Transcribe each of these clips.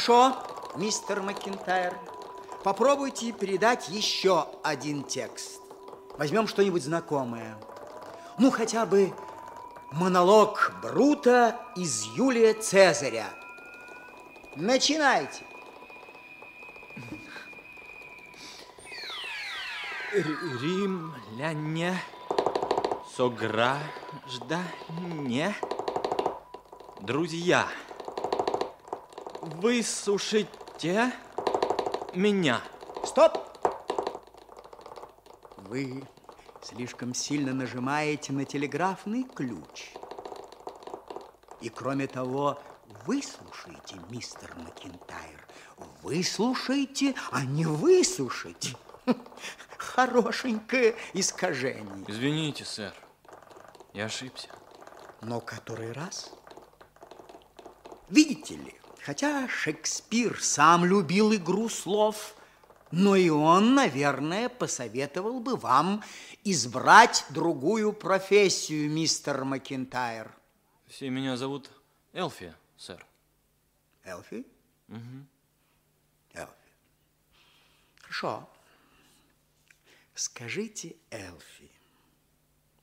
Хорошо, мистер Макинтайр. Попробуйте передать еще один текст. Возьмем что-нибудь знакомое. Ну, хотя бы монолог Брута из Юлия Цезаря. Начинайте. Римляне, сограждане, друзья, высушите меня. Стоп! Вы слишком сильно нажимаете на телеграфный ключ. И кроме того, выслушайте, мистер Макинтайр. Выслушайте, а не высушите. Хорошенькое искажение. Извините, сэр, я ошибся. Но который раз? Видите ли, хотя Шекспир сам любил игру слов, но и он, наверное, посоветовал бы вам избрать другую профессию, мистер Макинтайр. Все меня зовут Элфи, сэр. Элфи? Угу. Элфи. Хорошо. Скажите, Элфи,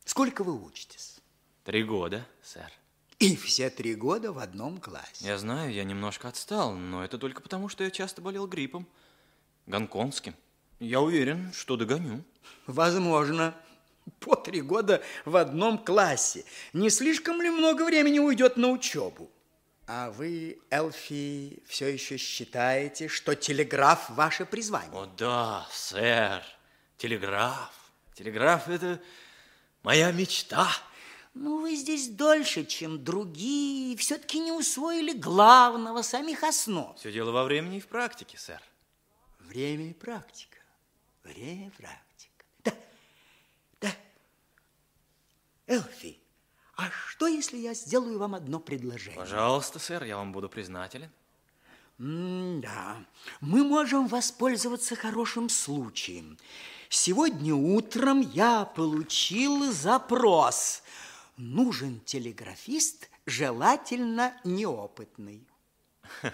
сколько вы учитесь? Три года, сэр. И все три года в одном классе. Я знаю, я немножко отстал, но это только потому, что я часто болел гриппом. Гонконгским. Я уверен, что догоню. Возможно. По три года в одном классе. Не слишком ли много времени уйдет на учебу? А вы, Элфи, все еще считаете, что телеграф ваше призвание? О да, сэр. Телеграф. Телеграф – это моя мечта. Ну, вы здесь дольше, чем другие, и все-таки не усвоили главного, самих основ. Все дело во времени и в практике, сэр. Время и практика. Время и практика. Да, да. Элфи, а что, если я сделаю вам одно предложение? Пожалуйста, сэр, я вам буду признателен. М да, мы можем воспользоваться хорошим случаем. Сегодня утром я получил запрос. Нужен телеграфист, желательно неопытный.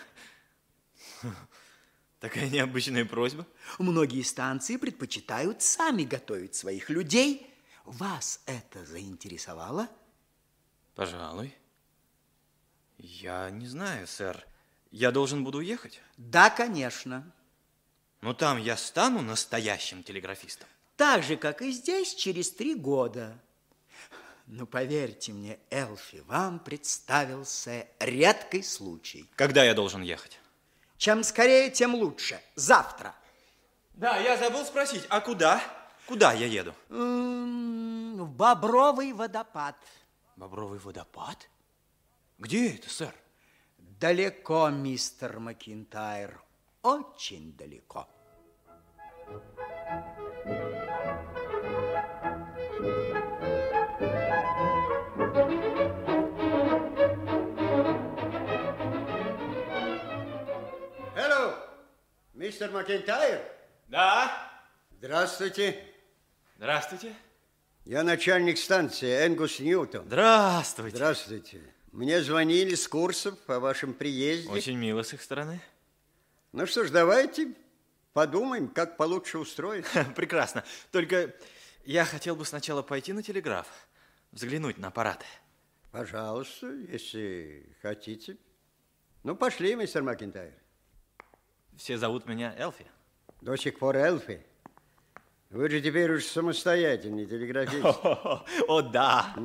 Такая необычная просьба. Многие станции предпочитают сами готовить своих людей. Вас это заинтересовало? Пожалуй. Я не знаю, сэр. Я должен буду уехать? Да, конечно. Но там я стану настоящим телеграфистом? Так же, как и здесь, через три года. Но поверьте мне, Элфи, вам представился редкий случай. Когда я должен ехать? Чем скорее, тем лучше. Завтра. Да, я забыл спросить, а куда? Куда я еду? В Бобровый водопад. Бобровый водопад? Где это, сэр? Далеко, мистер Макинтайр, очень далеко. Мистер Макентайр. Да. Здравствуйте. Здравствуйте. Я начальник станции Энгус Ньютон. Здравствуйте. Здравствуйте. Мне звонили с курсов о вашем приезде. Очень мило с их стороны. Ну что ж, давайте подумаем, как получше устроить. Прекрасно. Только я хотел бы сначала пойти на телеграф, взглянуть на аппараты. Пожалуйста, если хотите. Ну, пошли, мистер Макентайр. Все зовут меня Элфи. До сих пор Элфи. Вы же теперь уж самостоятельный телеграфист. О, да.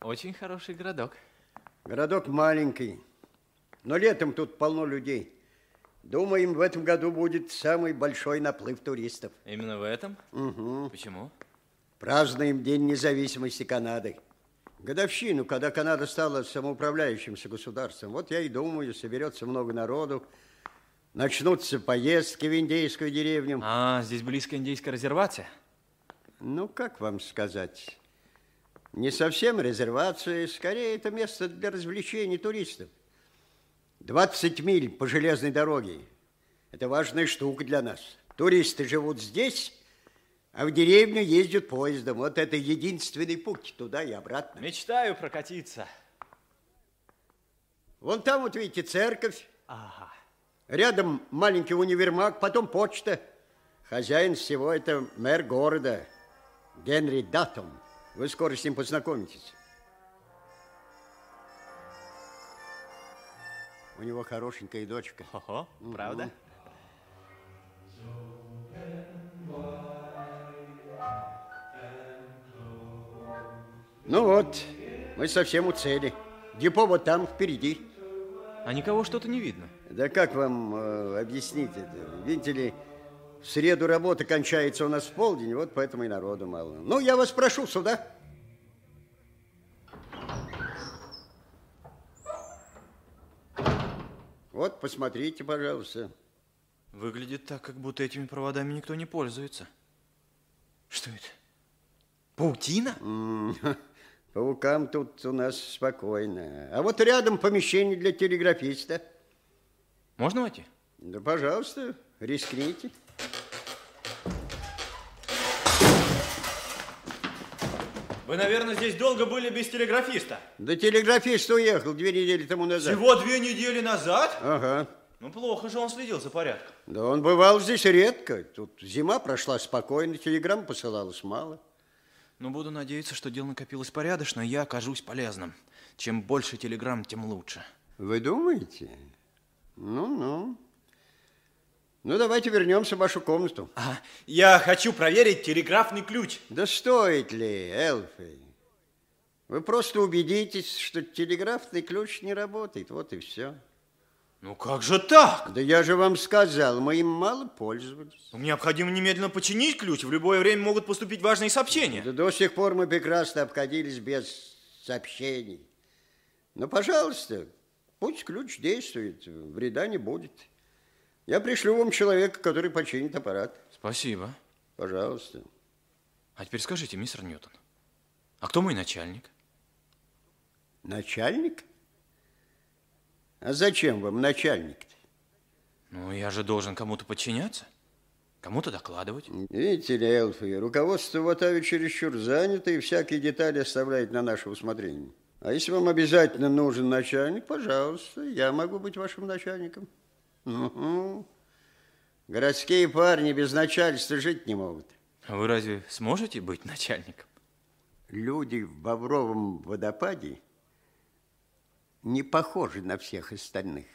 Очень хороший городок. Городок маленький, но летом тут полно людей. Думаем, в этом году будет самый большой наплыв туристов. Именно в этом? Угу. Почему? Празднуем День независимости Канады. Годовщину, когда Канада стала самоуправляющимся государством. Вот я и думаю, соберется много народу, начнутся поездки в индейскую деревню. А, здесь близко индейская резервация? Ну, как вам сказать? Не совсем резервация, скорее это место для развлечений туристов. 20 миль по железной дороге. Это важная штука для нас. Туристы живут здесь, а в деревню ездят поездом. Вот это единственный путь туда и обратно. Мечтаю прокатиться. Вон там вот видите церковь. Ага. Рядом маленький универмаг, потом почта. Хозяин всего это мэр города Генри Даттон. Вы скоро с ним познакомитесь. У него хорошенькая дочка. Ого, правда? Ну вот, мы совсем у цели. Депо вот там, впереди. А никого что-то не видно. Да как вам э, объяснить это? Видите ли, в среду работа кончается у нас в полдень, вот поэтому и народу мало. Ну, я вас прошу сюда. Вот, посмотрите, пожалуйста. Выглядит так, как будто этими проводами никто не пользуется. Что это? Паутина? М, Паукам тут у нас спокойно. А вот рядом помещение для телеграфиста. Можно войти? Да, пожалуйста, рискните. Вы, наверное, здесь долго были без телеграфиста. Да телеграфист уехал две недели тому назад. Всего две недели назад? Ага. Ну, плохо же он следил за порядком. Да он бывал здесь редко. Тут зима прошла спокойно, телеграмм посылалось мало. Но буду надеяться, что дело накопилось порядочно, и я окажусь полезным. Чем больше телеграмм, тем лучше. Вы думаете? Ну-ну. Ну, давайте вернемся в вашу комнату. А, я хочу проверить телеграфный ключ. Да стоит ли, Элфи? Вы просто убедитесь, что телеграфный ключ не работает. Вот и все. Ну как же так? Да я же вам сказал, мы им мало пользовались. Ну, Необходимо немедленно починить ключ. В любое время могут поступить важные сообщения. Да до сих пор мы прекрасно обходились без сообщений. Ну, пожалуйста, пусть ключ действует, вреда не будет. Я пришлю вам человека, который починит аппарат. Спасибо. Пожалуйста. А теперь скажите, мистер Ньютон, а кто мой начальник? Начальник? А зачем вам начальник-то? Ну, я же должен кому-то подчиняться, кому-то докладывать. Видите ли, Элфи, руководство Ватави чересчур занято и всякие детали оставляет на наше усмотрение. А если вам обязательно нужен начальник, пожалуйста, я могу быть вашим начальником. Угу. Городские парни без начальства жить не могут. А вы разве сможете быть начальником? Люди в Бобровом водопаде не похожи на всех остальных.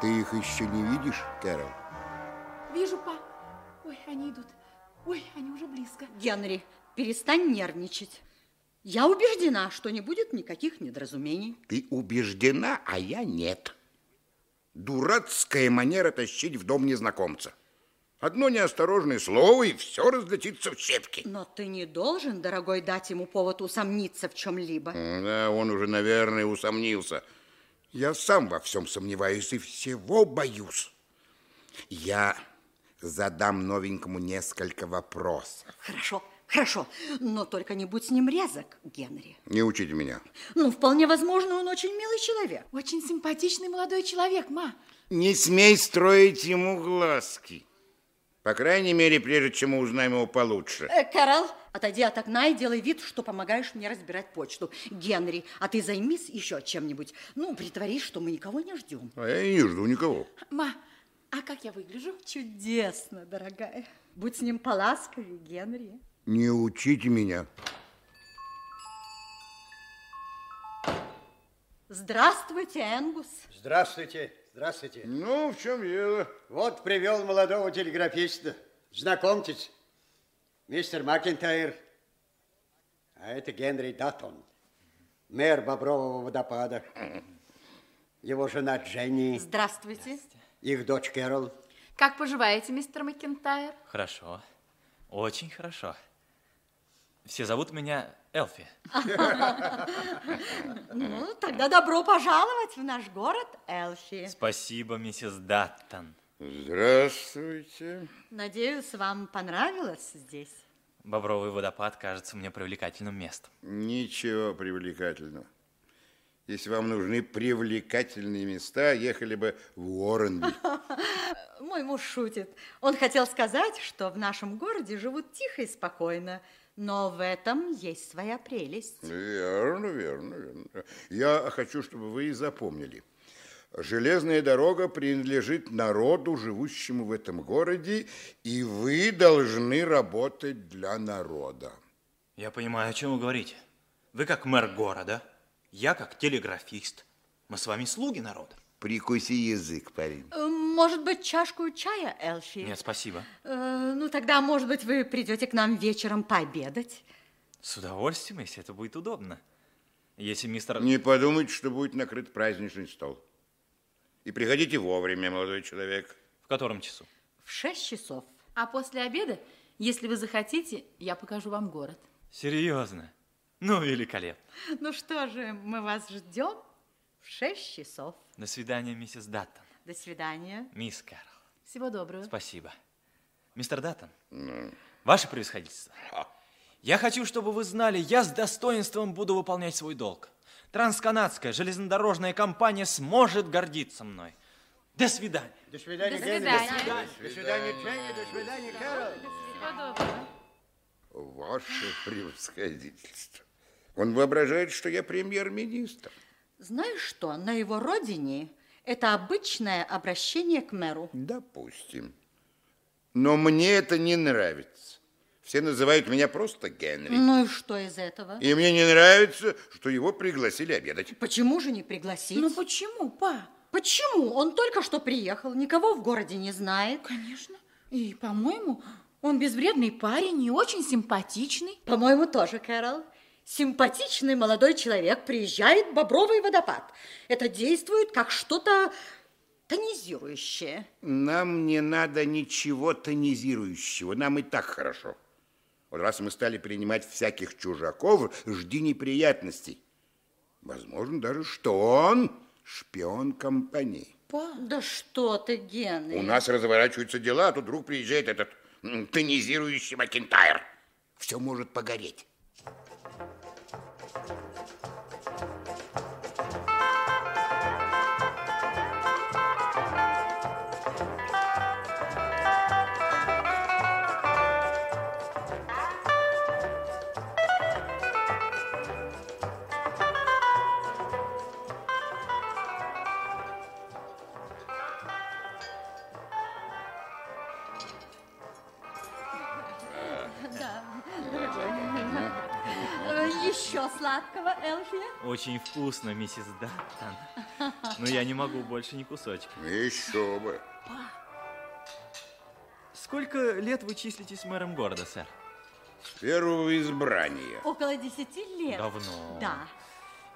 Ты их еще не видишь, Кэрол? Вижу, па. Ой, они идут. Ой, они уже близко. Генри, перестань нервничать. Я убеждена, что не будет никаких недоразумений. Ты убеждена, а я нет. Дурацкая манера тащить в дом незнакомца. Одно неосторожное слово, и все разлетится в щепки. Но ты не должен, дорогой, дать ему повод усомниться в чем-либо. Да, он уже, наверное, усомнился. Я сам во всем сомневаюсь и всего боюсь. Я задам новенькому несколько вопросов. Хорошо, хорошо, но только не будь с ним резок, Генри. Не учите меня. Ну, вполне возможно, он очень милый человек. Очень симпатичный молодой человек, ма. Не смей строить ему глазки. По крайней мере, прежде чем мы узнаем его получше. Э, Кэрол, отойди от окна и делай вид, что помогаешь мне разбирать почту. Генри, а ты займись еще чем-нибудь. Ну, притворись, что мы никого не ждем. А я и не жду никого. Ма, а как я выгляжу? Чудесно, дорогая. Будь с ним поласковее, Генри. Не учите меня. Здравствуйте, Энгус. Здравствуйте, здравствуйте. Ну, в чем дело? Вот привел молодого телеграфиста. Знакомьтесь, мистер Макентайр. А это Генри Даттон, мэр Бобрового водопада. Его жена Дженни, Здравствуйте. их дочь Кэрол. Как поживаете, мистер Макентайр? Хорошо, очень хорошо. Все зовут меня Элфи. Ну, тогда добро пожаловать в наш город, Элфи. Спасибо, миссис Даттон. Здравствуйте. Надеюсь, вам понравилось здесь. Бобровый водопад кажется мне привлекательным местом. Ничего привлекательного. Если вам нужны привлекательные места, ехали бы в Уорренби. Мой муж шутит. Он хотел сказать, что в нашем городе живут тихо и спокойно. Но в этом есть своя прелесть. Верно, верно, верно. Я хочу, чтобы вы запомнили. Железная дорога принадлежит народу, живущему в этом городе, и вы должны работать для народа. Я понимаю, о чем вы говорите. Вы как мэр города, я как телеграфист. Мы с вами слуги народа. Прикуси язык, парень. Э, Может быть, чашку чая, Элфи? Нет, спасибо. Э, ну, тогда, может быть, вы придете к нам вечером пообедать? С удовольствием, если это будет удобно. Если мистер... Не подумайте, что будет накрыт праздничный стол. И приходите вовремя, молодой человек. В котором часу? В шесть часов. А после обеда, если вы захотите, я покажу вам город. Серьезно? Ну, великолепно. Ну что же, мы вас ждем в шесть часов. До свидания, миссис Даттон. До свидания. Мисс Кэрол. Всего доброго. Спасибо. Мистер Даттон, ваше превосходительство, я хочу, чтобы вы знали, я с достоинством буду выполнять свой долг. Трансканадская железнодорожная компания сможет гордиться мной. До свидания. До свидания, До Генри. свидания. До свидания, Дженни. До свидания, Кэрол. Всего доброго. Ваше превосходительство. Он воображает, что я премьер-министр. Знаешь что, на его родине это обычное обращение к мэру. Допустим. Но мне это не нравится. Все называют меня просто Генри. Ну и что из этого? И мне не нравится, что его пригласили обедать. Почему же не пригласить? Ну почему, па? Почему? Он только что приехал, никого в городе не знает. Конечно. И, по-моему, он безвредный парень и очень симпатичный. По-моему, тоже, Кэрол. Симпатичный молодой человек приезжает в Бобровый водопад. Это действует как что-то тонизирующее. Нам не надо ничего тонизирующего. Нам и так хорошо. Вот раз мы стали принимать всяких чужаков, жди неприятностей. Возможно даже, что он шпион компании. Да что ты, Генри. У нас разворачиваются дела, а тут вдруг приезжает этот тонизирующий Макинтайр. Все может погореть. Очень вкусно, миссис Даттон. Но я не могу больше ни кусочка. Еще бы. Сколько лет вы числитесь мэром города, сэр? С первого избрания. Около десяти лет. Давно. Да.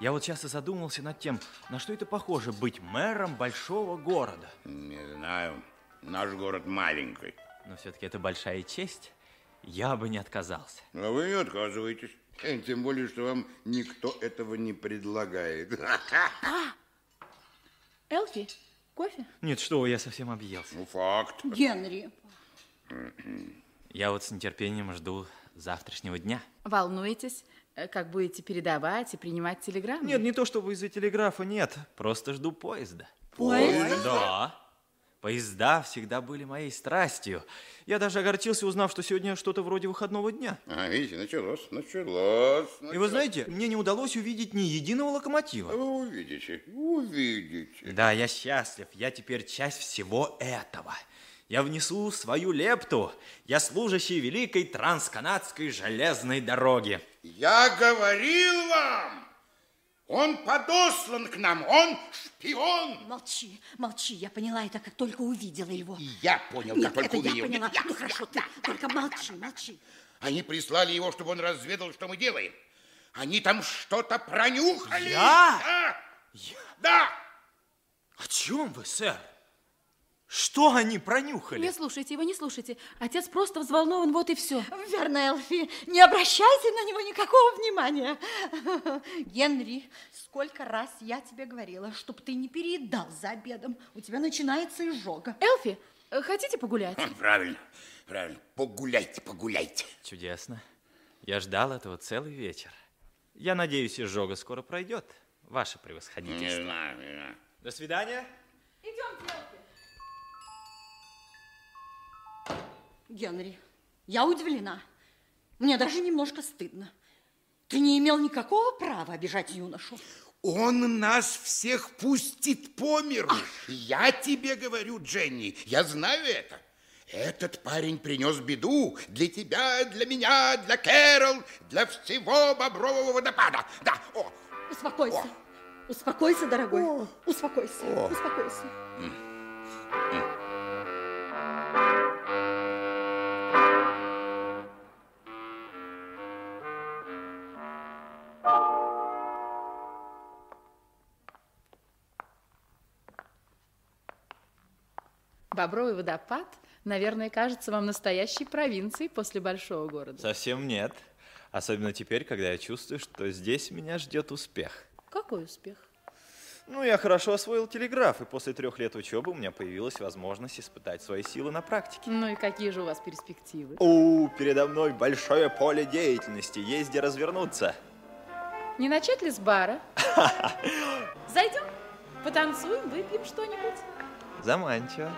Я вот часто задумался над тем, на что это похоже быть мэром большого города. Не знаю. Наш город маленький. Но все-таки это большая честь. Я бы не отказался. А вы не отказываетесь. Э, Тем более, что вам никто этого не предлагает. Элфи, кофе? Нет, что я совсем объелся. Ну, факт. Генри. Я вот с нетерпением жду завтрашнего дня. Волнуетесь, э, как будете передавать и принимать телеграммы? Нет, не то чтобы из-за телеграфа, нет. Просто жду поезда. Поезд? Да. Поезда всегда были моей страстью. Я даже огорчился, узнав, что сегодня что-то вроде выходного дня. А, видите, началось, началось. И вы началось. знаете, мне не удалось увидеть ни единого локомотива. Вы увидите, увидите. Да, я счастлив. Я теперь часть всего этого. Я внесу свою лепту. Я служащий великой трансканадской железной дороги. Я говорил вам, он подослан к нам, он шпион. Молчи, молчи. Я поняла это, как только увидела его. И я понял, Нет, как только это я увидел. поняла. Я- Ну хорошо, ты только молчи, молчи. Они прислали его, чтобы он разведал, что мы делаем. Они там что-то пронюхали. Я? Да. Да. О чем вы, сэр? Что они пронюхали? Не слушайте его, не слушайте. Отец просто взволнован, вот и все. Верно, Элфи. Не обращайте на него никакого внимания. Генри, сколько раз я тебе говорила, чтобы ты не переедал за обедом. У тебя начинается изжога. Элфи, хотите погулять? Правильно, правильно. Погуляйте, погуляйте. Чудесно. Я ждал этого целый вечер. Я надеюсь, изжога скоро пройдет. Ваше Не превосходительство. знаю, не знаю. До свидания. Идемте, Элфи. Генри, я удивлена. Мне даже немножко стыдно. Ты не имел никакого права обижать юношу. Он нас всех пустит по миру. Я тебе говорю, Дженни, я знаю это. Этот парень принес беду для тебя, для меня, для Кэрол, для всего Бобрового водопада. Да, о, Успокойся. Успокойся, дорогой. Успокойся. Успокойся. Бобровый водопад, наверное, кажется вам настоящей провинцией после большого города. Совсем нет. Особенно теперь, когда я чувствую, что здесь меня ждет успех. Какой успех? Ну, я хорошо освоил телеграф, и после трех лет учебы у меня появилась возможность испытать свои силы на практике. Ну и какие же у вас перспективы? У, передо мной большое поле деятельности, есть где развернуться. Не начать ли с бара? Зайдем, потанцуем, выпьем что-нибудь. Заманчиво.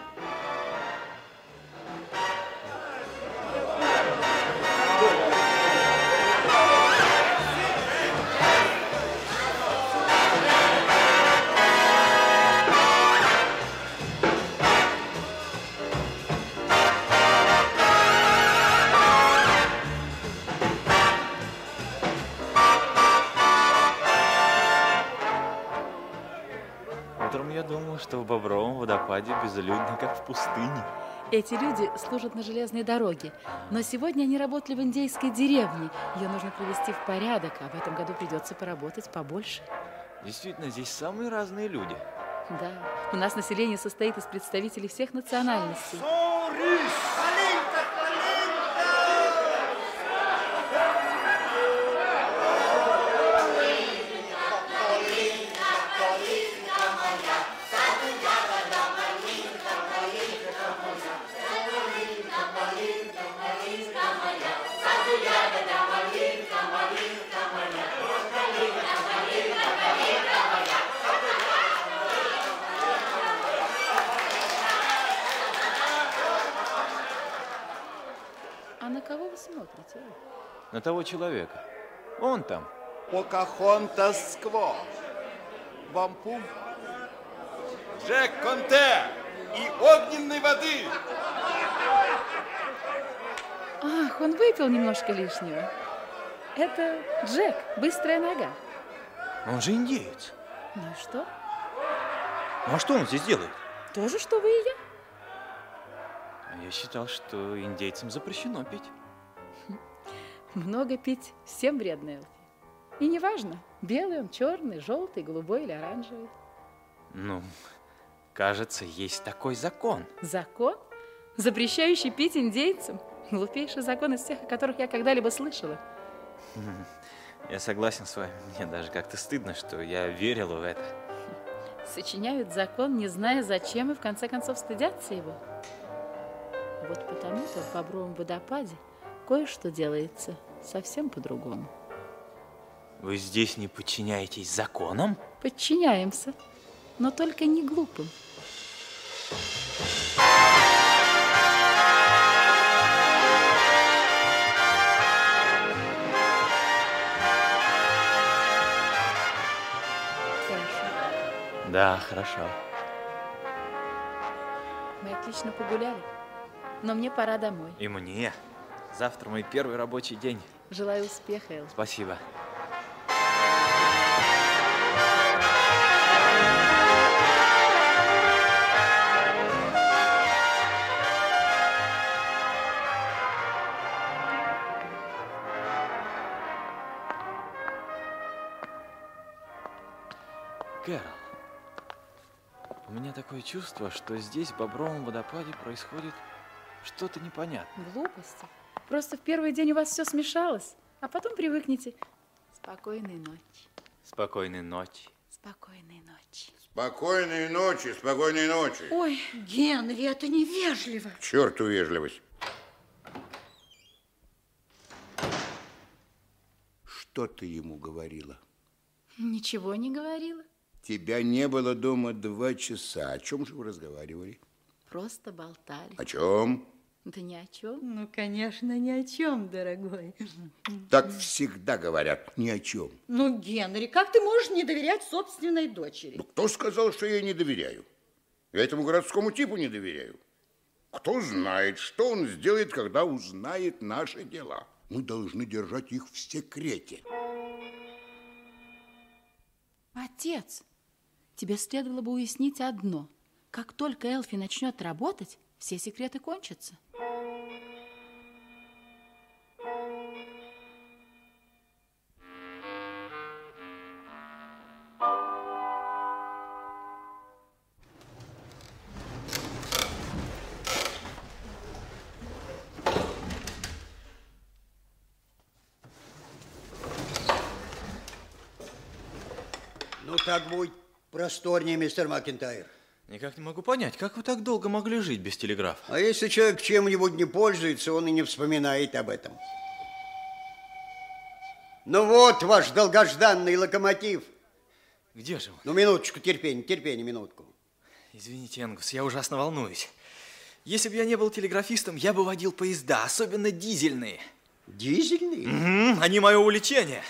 Водопаде безлюдно, как в пустыне. Эти люди служат на железной дороге, но сегодня они работали в индейской деревне. Ее нужно привести в порядок, а в этом году придется поработать побольше. Действительно, здесь самые разные люди. Да, у нас население состоит из представителей всех национальностей. Ой? На того человека. Он там. Покахонтас скво. Вампум. Джек Конте и огненной воды. Ах, он выпил немножко лишнего. Это Джек, быстрая нога. Он же индеец. Ну и что? Ну а что он здесь делает? То же, что вы и я. Я считал, что индейцам запрещено пить. Много пить всем вредно, Элфи. И неважно, белый он, черный, желтый, голубой или оранжевый. Ну, кажется, есть такой закон. Закон, запрещающий пить индейцам. Глупейший закон из тех, о которых я когда-либо слышала. Я согласен с вами. Мне даже как-то стыдно, что я верил в это. Сочиняют закон, не зная зачем, и в конце концов стыдятся его. Вот потому-то в Бобровом водопаде кое-что делается совсем по-другому. Вы здесь не подчиняетесь законам? Подчиняемся, но только не глупым. Хорошо. Да, хорошо. Мы отлично погуляли, но мне пора домой. И мне. Завтра мой первый рабочий день. Желаю успеха, Эл. Спасибо. Кэрол, у меня такое чувство, что здесь, в Бобровом водопаде, происходит что-то непонятное. Глупости. Просто в первый день у вас все смешалось, а потом привыкнете. Спокойной ночи. Спокойной ночи. Спокойной ночи. Спокойной ночи, спокойной ночи. Ой, Генри, это невежливо. К черту вежливость. Что ты ему говорила? Ничего не говорила. Тебя не было дома два часа. О чем же вы разговаривали? Просто болтали. О чем? Да ни о чем. Ну, конечно, ни о чем, дорогой. Так всегда говорят, ни о чем. Ну, Генри, как ты можешь не доверять собственной дочери? Ну, кто сказал, что я ей не доверяю? Я этому городскому типу не доверяю. Кто знает, что он сделает, когда узнает наши дела. Мы должны держать их в секрете. Отец, тебе следовало бы уяснить одно. Как только Элфи начнет работать, все секреты кончатся. Так будет просторнее, мистер Макентайр. Никак не могу понять, как вы так долго могли жить без телеграфа? А если человек чем-нибудь не пользуется, он и не вспоминает об этом. Ну вот ваш долгожданный локомотив. Где же вы? Ну, минуточку терпения, терпения, минутку. Извините, Энгус, я ужасно волнуюсь. Если бы я не был телеграфистом, я бы водил поезда, особенно дизельные. Дизельный? Мгм, они мое увлечение.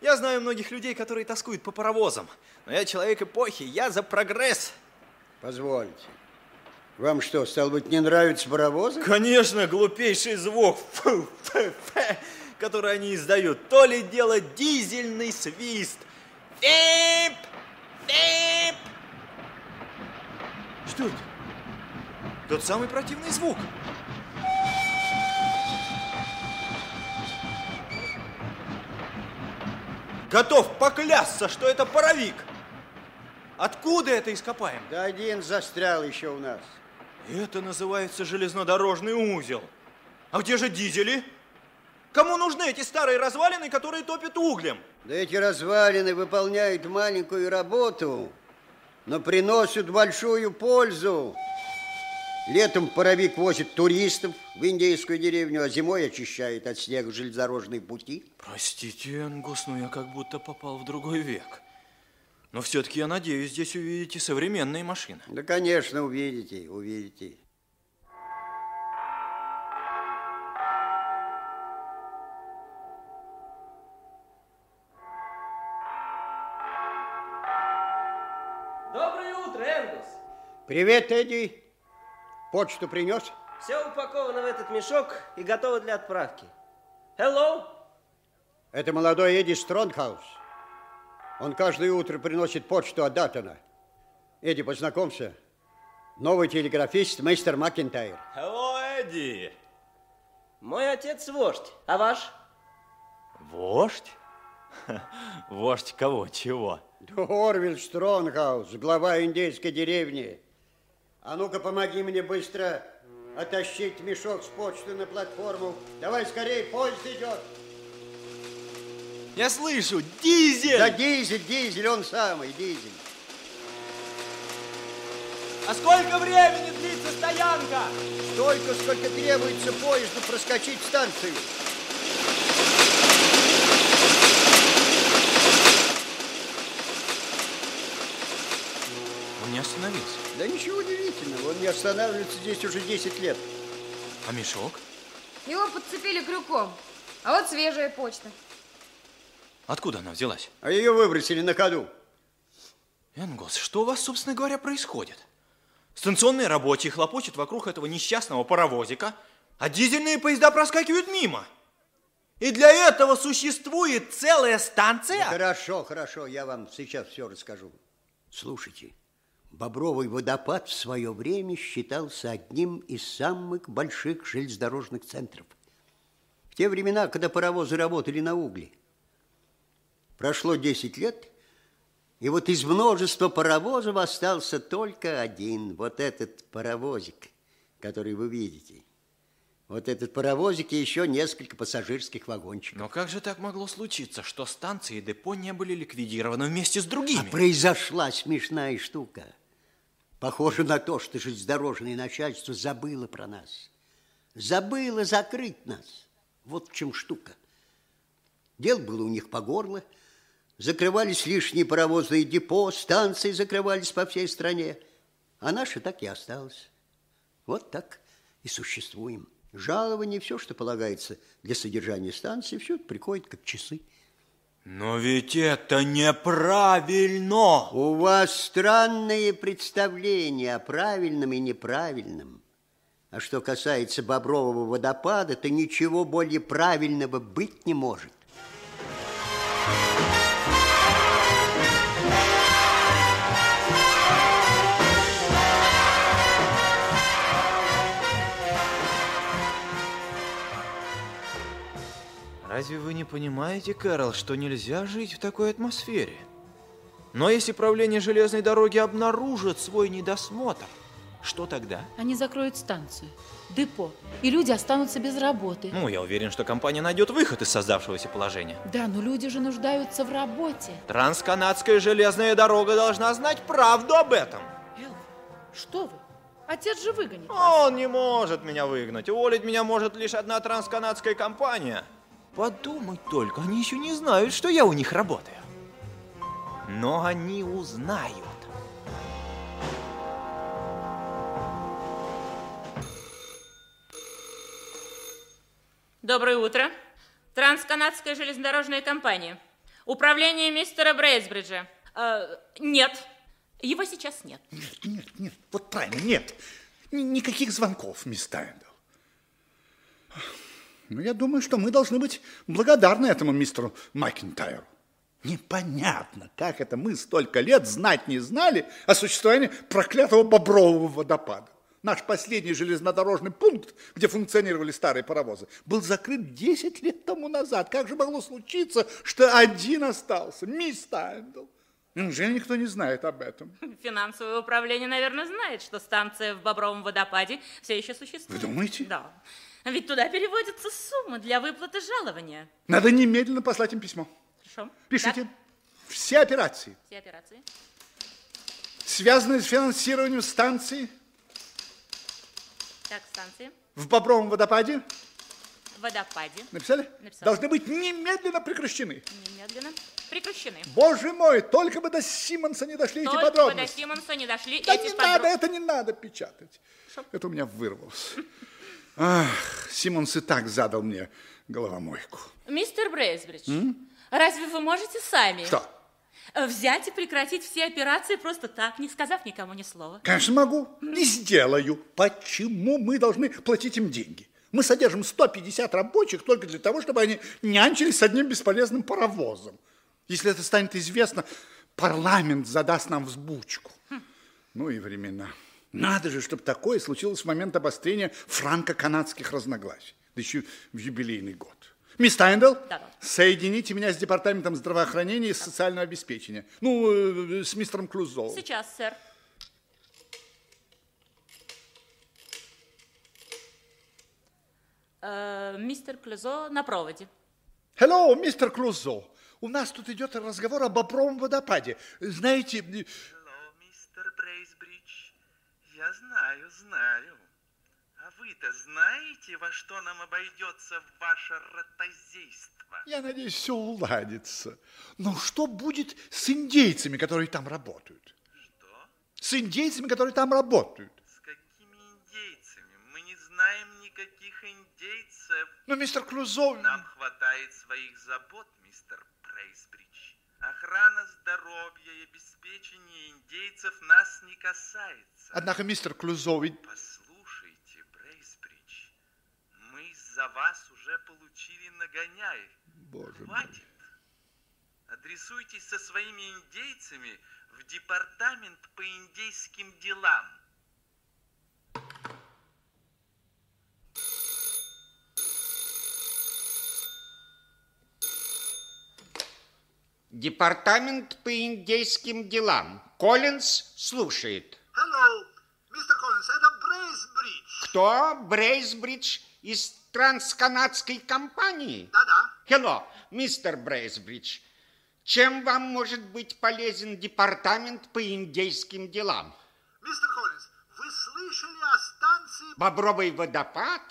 Я знаю многих людей, которые тоскуют по паровозам. Но я человек эпохи, я за прогресс. Позвольте. Вам что, стало быть, не нравится паровозы? Конечно, глупейший звук, фу, фу, фу, который они издают. То ли дело дизельный свист. Фип! Фип! Что это? Тот самый противный звук. Готов поклясться, что это паровик. Откуда это ископаем? Да один застрял еще у нас. Это называется железнодорожный узел. А где же дизели? Кому нужны эти старые развалины, которые топят углем? Да эти развалины выполняют маленькую работу, но приносят большую пользу. Летом паровик возит туристов в индейскую деревню, а зимой очищает от снега железнодорожные пути. Простите, Энгус, но я как будто попал в другой век. Но все-таки я надеюсь здесь увидеть и современные машины. Да, конечно, увидите, увидите. Доброе утро, Энгус. Привет, Эдди. Почту принес? Все упаковано в этот мешок и готово для отправки. Hello? Это молодой Эдди Стронгхаус. Он каждое утро приносит почту от Даттона. Эдди, познакомься. Новый телеграфист мистер Макентайр. Hello, Эдди. Мой отец вождь, а ваш? Вождь? Вождь кого? Чего? Орвиль Стронгхаус, глава индейской деревни. А ну-ка, помоги мне быстро оттащить мешок с почты на платформу. Давай скорее, поезд идет. Я слышу, дизель! Да дизель, дизель, он самый, дизель. А сколько времени длится стоянка? Столько, сколько требуется поезду проскочить станцию. Он не остановился. Да ничего удивительного, он не останавливается здесь уже 10 лет. А мешок? Его подцепили крюком. А вот свежая почта. Откуда она взялась? А ее выбросили на ходу. Энгус, что у вас, собственно говоря, происходит? Станционные рабочие хлопочут вокруг этого несчастного паровозика, а дизельные поезда проскакивают мимо. И для этого существует целая станция? Да хорошо, хорошо, я вам сейчас все расскажу. Слушайте, Бобровый водопад в свое время считался одним из самых больших железнодорожных центров. В те времена, когда паровозы работали на угле. Прошло 10 лет, и вот из множества паровозов остался только один, вот этот паровозик, который вы видите. Вот этот паровозик и еще несколько пассажирских вагончиков. Но как же так могло случиться, что станции и депо не были ликвидированы вместе с другими? А произошла смешная штука. Похоже на то, что железнодорожное начальство забыло про нас. Забыло закрыть нас. Вот в чем штука. Дел было у них по горло, Закрывались лишние паровозные депо, станции закрывались по всей стране. А наши так и осталось. Вот так и существуем. Жалование, все, что полагается для содержания станции, все это приходит как часы. Но ведь это неправильно. У вас странные представления о правильном и неправильном. А что касается Бобрового водопада, то ничего более правильного быть не может. Разве вы не понимаете, Кэрол, что нельзя жить в такой атмосфере? Но если правление железной дороги обнаружит свой недосмотр, что тогда? Они закроют станцию, депо, и люди останутся без работы. Ну, я уверен, что компания найдет выход из создавшегося положения. Да, но люди же нуждаются в работе. Трансканадская железная дорога должна знать правду об этом. Элф, что вы? Отец же выгонит Он не может меня выгнать. Уволить меня может лишь одна трансканадская компания. Подумать только, они еще не знают, что я у них работаю. Но они узнают. Доброе утро. Трансканадская железнодорожная компания. Управление мистера Брейсбриджа. Э, нет, его сейчас нет. Нет, нет, нет, вот правильно, нет. Никаких звонков, мисс Тайндл. Ну, я думаю, что мы должны быть благодарны этому мистеру Макинтайру. Непонятно, как это мы столько лет знать не знали о существовании проклятого бобрового водопада. Наш последний железнодорожный пункт, где функционировали старые паровозы, был закрыт 10 лет тому назад. Как же могло случиться, что один остался, мисс Тайндл? Неужели никто не знает об этом? Финансовое управление, наверное, знает, что станция в Бобровом водопаде все еще существует. Вы думаете? Да. Ведь туда переводится сумма для выплаты жалования. Надо немедленно послать им письмо. Хорошо. Пишите. Так. Все операции, Все операции. связанные с финансированием станции Так, станции. в Бобровом водопаде, В водопаде. написали? Написала. Должны быть немедленно прекращены. Немедленно прекращены. Боже мой, только бы до Симонса не дошли эти Только бы до подробности. Симонса не дошли Да эти не надо, это не надо печатать. Это у меня вырвалось. Ах, Симонс и так задал мне головомойку. Мистер Брейсбридж, разве вы можете сами Что? взять и прекратить все операции просто так, не сказав никому ни слова? Конечно, могу. И сделаю. Почему мы должны платить им деньги? Мы содержим 150 рабочих только для того, чтобы они нянчились с одним бесполезным паровозом. Если это станет известно, парламент задаст нам взбучку. Ну и времена. Надо же, чтобы такое случилось в момент обострения франко-канадских разногласий. Да еще в юбилейный год. Мисс Тайндл, Да-да. соедините меня с департаментом здравоохранения и социального обеспечения. Ну, э, с мистером Клузо. Сейчас, сэр. Э, мистер Клюзо на проводе. Hello, мистер Клузо. У нас тут идет разговор об Бобровом водопаде. Знаете, я знаю, знаю. А вы-то знаете, во что нам обойдется ваше ротозейство? я надеюсь, все уладится. Но что будет с индейцами, которые там работают? Что? С индейцами, которые там работают? С какими индейцами? Мы не знаем никаких индейцев. Ну, мистер Клузо... Нам хватает своих забот, мистер Брейсбридж. Охрана здоровья и обеспечение индейцев нас не касается. Однако, мистер ведь... Послушайте, Брейсбридж, мы за вас уже получили нагоняй. Боже Хватит. Адресуйтесь со своими индейцами в департамент по индейским делам. Департамент по индейским делам. Коллинз слушает. Hello, мистер Коллинс, это Брейсбридж. Кто? Брейсбридж из трансканадской компании? Да-да. Hello, мистер Брейсбридж. Чем вам может быть полезен департамент по индейским делам? Мистер Коллинс, вы слышали о станции... Бобровый водопад?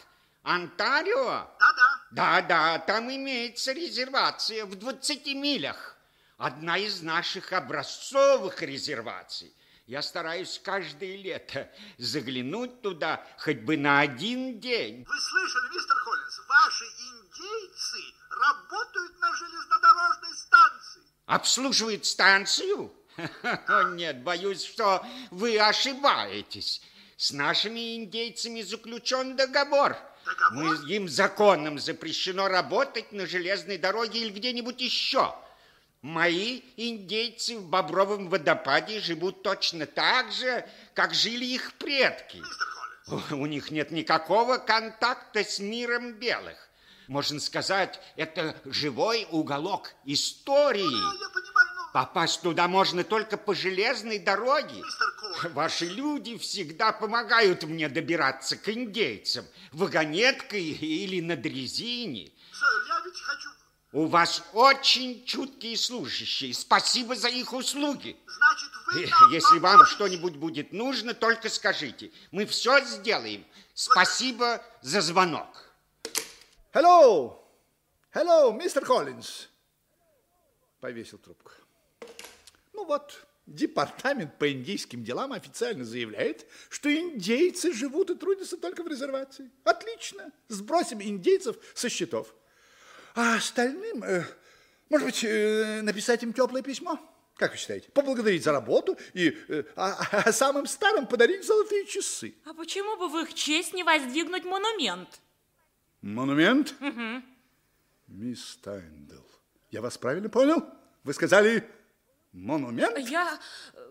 Онтарио? Да-да. Да-да, там имеется резервация в 20 милях. Одна из наших образцовых резерваций. Я стараюсь каждое лето заглянуть туда хоть бы на один день. Вы слышали, мистер Холлинс, ваши индейцы работают на железнодорожной станции. Обслуживают станцию? Нет, боюсь, что вы ошибаетесь. С нашими индейцами заключен договор. Договор? Мы, им законом запрещено работать на железной дороге или где-нибудь еще. Мои индейцы в Бобровом водопаде живут точно так же, как жили их предки. У них нет никакого контакта с миром белых. Можно сказать, это живой уголок истории. Но... Попасть туда можно только по железной дороге. Ваши люди всегда помогают мне добираться к индейцам. Вагонеткой или на дрезине. Сэр, я ведь хочу... У вас очень чуткие служащие. Спасибо за их услуги. Значит, вы... Э, Если вам что-нибудь будет нужно, только скажите. Мы все сделаем. Спасибо за звонок. Hello! Hello, мистер Коллинз. Повесил трубку. Ну вот, департамент по индийским делам официально заявляет, что индейцы живут и трудятся только в резервации. Отлично. Сбросим индейцев со счетов. А остальным, э, может быть, э, написать им теплое письмо? Как вы считаете? Поблагодарить за работу и э, а, а самым старым подарить золотые часы. А почему бы в их честь не воздвигнуть монумент? Монумент? Мгм. Мисс Стайндл, я вас правильно понял? Вы сказали монумент? Я... э,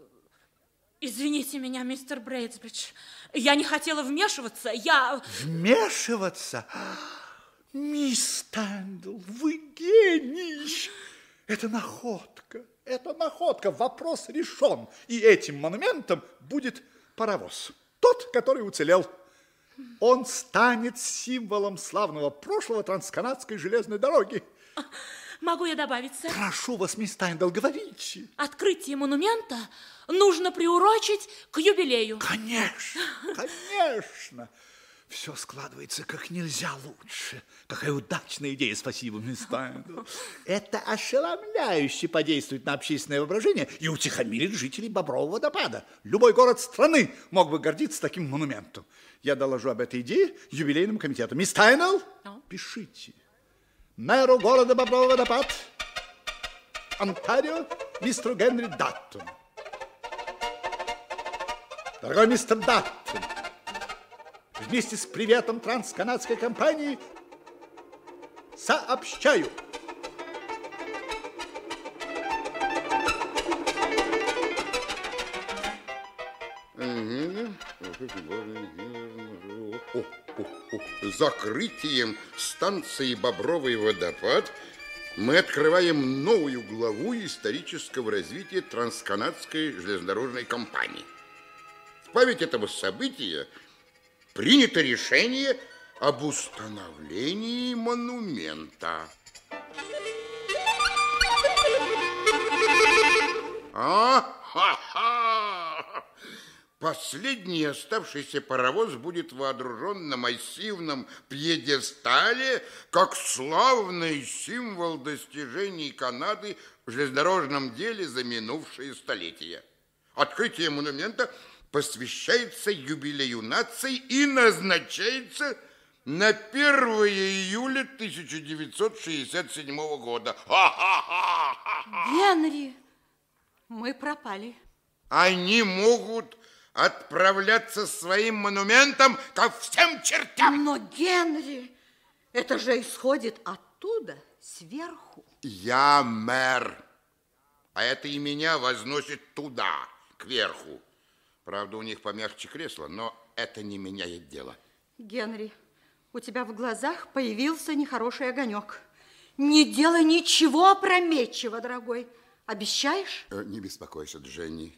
Извините меня, мистер Брейдсбридж. Я не хотела вмешиваться. Я... Вмешиваться? Мисс Тайндл, вы гений! Это находка, это находка. Вопрос решен. И этим монументом будет паровоз. Тот, который уцелел. Он станет символом славного прошлого трансканадской железной дороги. Могу я добавить, сэр? Прошу вас, мисс Тайндл, говорите. Открытие монумента нужно приурочить к юбилею. Конечно, конечно. Все складывается как нельзя лучше. Какая удачная идея, спасибо, мисс Тайндл. Это ошеломляюще подействует на общественное воображение и утихомирит жителей Бобрового водопада. Любой город страны мог бы гордиться таким монументом. Я доложу об этой идее юбилейному комитету. Мисс Тайндл, пишите. Мэру города Бобровый водопад, Онтарио, мистеру Генри Даттону. Дорогой мистер Даттон, вместе с приветом трансканадской компании сообщаю. Закрытием станции Бобровый водопад мы открываем новую главу исторического развития трансканадской железнодорожной компании. В память этого события принято решение об установлении монумента. А-ха-ха! Последний оставшийся паровоз будет вооружен на массивном пьедестале как славный символ достижений Канады в железнодорожном деле за минувшие столетия. Открытие монумента посвящается юбилею наций и назначается на 1 июля 1967 года. Генри, мы пропали. Они могут отправляться своим монументом ко всем чертям. Но, Генри, это же исходит оттуда, сверху. Я мэр, а это и меня возносит туда, кверху. Правда, у них помягче кресло, но это не меняет дело. Генри, у тебя в глазах появился нехороший огонек. Не делай ничего опрометчивого, дорогой. Обещаешь? Э, Не беспокойся, Дженни.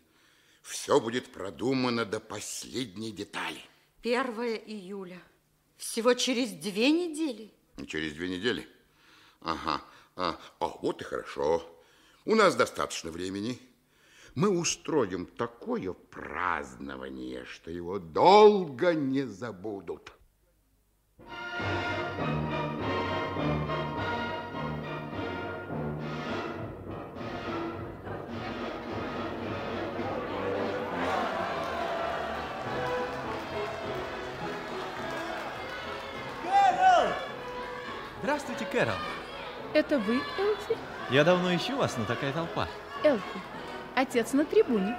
Все будет продумано до последней детали. 1 июля. Всего через две недели. Через две недели? Ага. А, а, вот и хорошо. У нас достаточно времени мы устроим такое празднование, что его долго не забудут. Здравствуйте, Кэрол. Это вы, Элфи? Я давно ищу вас, но такая толпа. Элфи, отец на трибуне.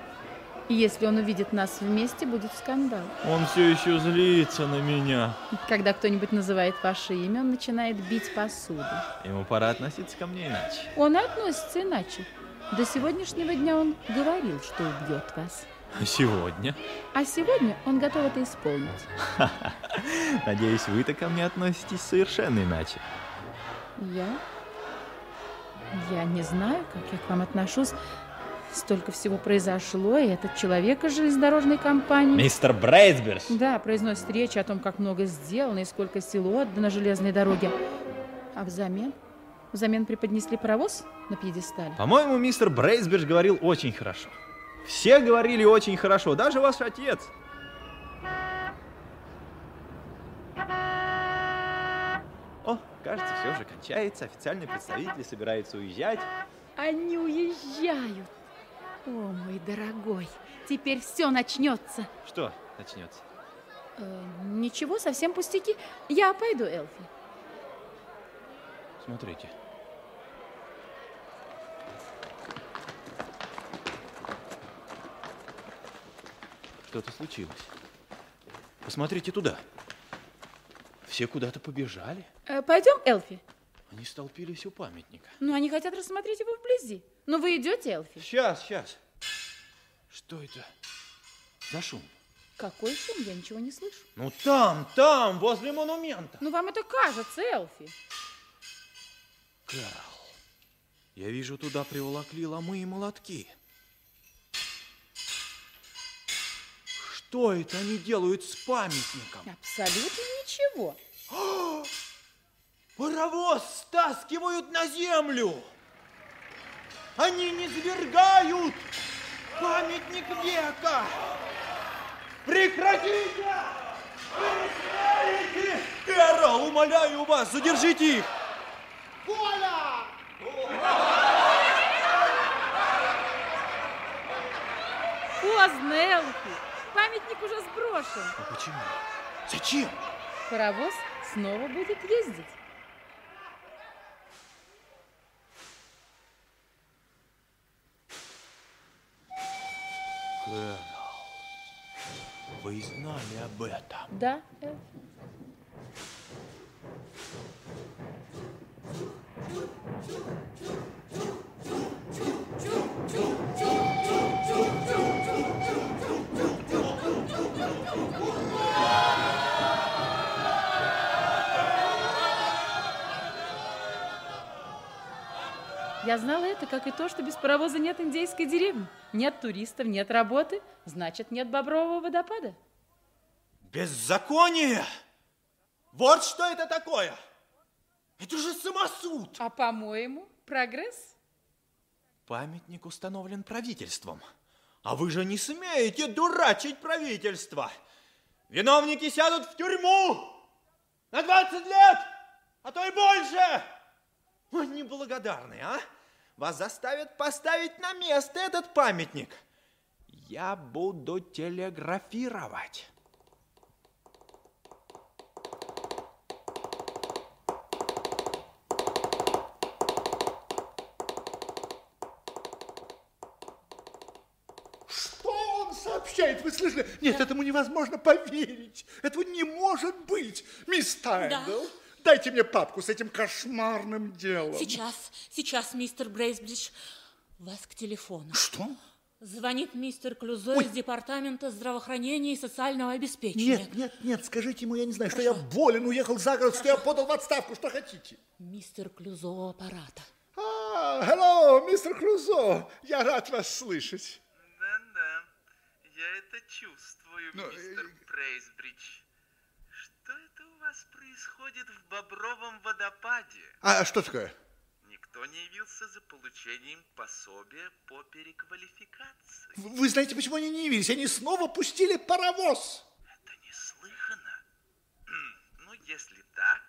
И если он увидит нас вместе, будет скандал. Он все еще злится на меня. Когда кто-нибудь называет ваше имя, он начинает бить посуду. Ему пора относиться ко мне иначе. Он и относится иначе. До сегодняшнего дня он говорил, что убьет вас. А сегодня? А сегодня он готов это исполнить. Надеюсь, вы-то ко мне относитесь совершенно иначе. Я? Я не знаю, как я к вам отношусь. Столько всего произошло, и этот человек из железнодорожной компании... Мистер Брейсберс? Да, произносит речь о том, как много сделано и сколько сил отдано железной дороге. А взамен? Взамен преподнесли паровоз на пьедестале? По-моему, мистер Брейсберж говорил очень хорошо. Все говорили очень хорошо, даже ваш отец. О, кажется, все уже кончается. Официальные представители собираются уезжать. Они уезжают. О, мой дорогой, теперь все начнется. Что начнется? Э, ничего, совсем пустяки. Я пойду, Элфи. Смотрите. Что-то случилось. Посмотрите туда. Все куда-то побежали. Э, пойдем, Элфи. Они столпились у памятника. Ну, они хотят рассмотреть его вблизи. Но вы идете, Элфи? Сейчас, сейчас. Что это за шум? Какой шум? Я ничего не слышу. Ну, там, там, возле монумента. Ну, вам это кажется, Элфи. Кэрол, я вижу, туда приволокли ломы и молотки. Что это они делают с памятником? Абсолютно ничего. Паровоз стаскивают на землю. Они не свергают памятник века. Прекратите! Прекратите! Кэрол, умоляю вас, задержите их! Коля! Поздно, Элфи. Памятник уже сброшен. А почему? Зачем? Паровоз снова будет ездить. Кэрол, вы знали об этом? Да, Элфи. Я знала это, как и то, что без паровоза нет индейской деревни. Нет туристов, нет работы, значит, нет бобрового водопада. Беззаконие! Вот что это такое! Это же самосуд! А по-моему, прогресс? Памятник установлен правительством. А вы же не смеете дурачить правительство. Виновники сядут в тюрьму на 20 лет, а то и больше. Ой, неблагодарные, а? Вас заставят поставить на место этот памятник. Я буду телеграфировать. Что он сообщает? Вы слышали? Нет, этому невозможно поверить. Этого не может быть. Мисс Тайндл, дайте мне папку с этим кошмарным делом. Сейчас, сейчас, мистер Брейсбридж, вас к телефону. Что? Звонит мистер Клюзо Ой. из департамента здравоохранения и социального обеспечения. Нет, нет, нет, скажите ему, я не знаю, что я болен, уехал за город, что я подал в отставку, что хотите. Мистер Клюзо у аппарата. А, hello, мистер Крузо, я рад вас слышать. Да-да, я это чувствую, Ну, мистер Брейсбридж. Что это у вас происходит в Бобровом водопаде? А что такое? Никто не явился за получением пособия по переквалификации. Вы вы знаете, почему они не явились? Они снова пустили паровоз. Это неслыханно. Ну, если так,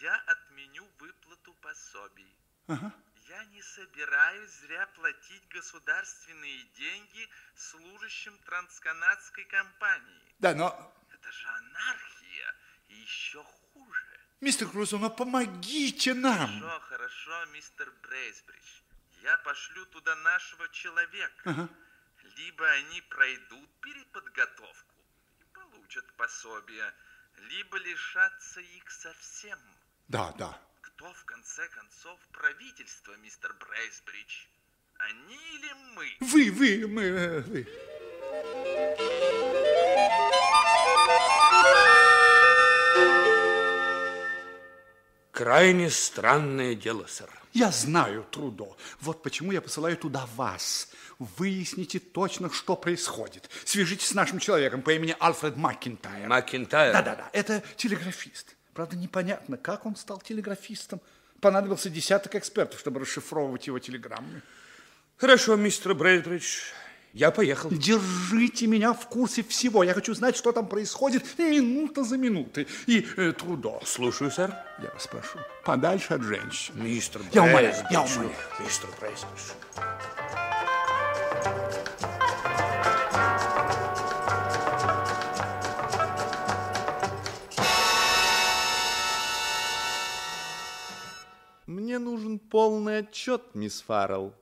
я отменю выплату пособий. Ага. Я не собираюсь зря платить государственные деньги служащим трансканадской компании. Да, но Это же анархия. И еще хуже. Мистер Крузо, ну помогите нам. Хорошо, хорошо, мистер Брейсбридж. Я пошлю туда нашего человека. Ага. Либо они пройдут переподготовку и получат пособие, либо лишатся их совсем. Да, да. Кто, в конце концов, правительство, мистер Брейсбридж? Они или мы? Вы, вы, мы, э, вы. Крайне странное дело, сэр. Я знаю, Трудо. Вот почему я посылаю туда вас. Выясните точно, что происходит. Свяжитесь с нашим человеком по имени Альфред Маккинтайр. Маккинтайр? Да-да-да, это телеграфист. Правда, непонятно, как он стал телеграфистом. Понадобился десяток экспертов, чтобы расшифровывать его телеграммы. Хорошо, мистер Брейдридж. Я поехал. Держите меня в курсе всего. Я хочу знать, что там происходит минута за минутой. И э, Трудо. Слушаю, сэр. Я вас прошу, подальше от женщин. Мистер Я умоляю, Брейсбридж. я умоляю. Мистер Брейсбридж. Мне нужен полный отчет, мисс Фаррелл.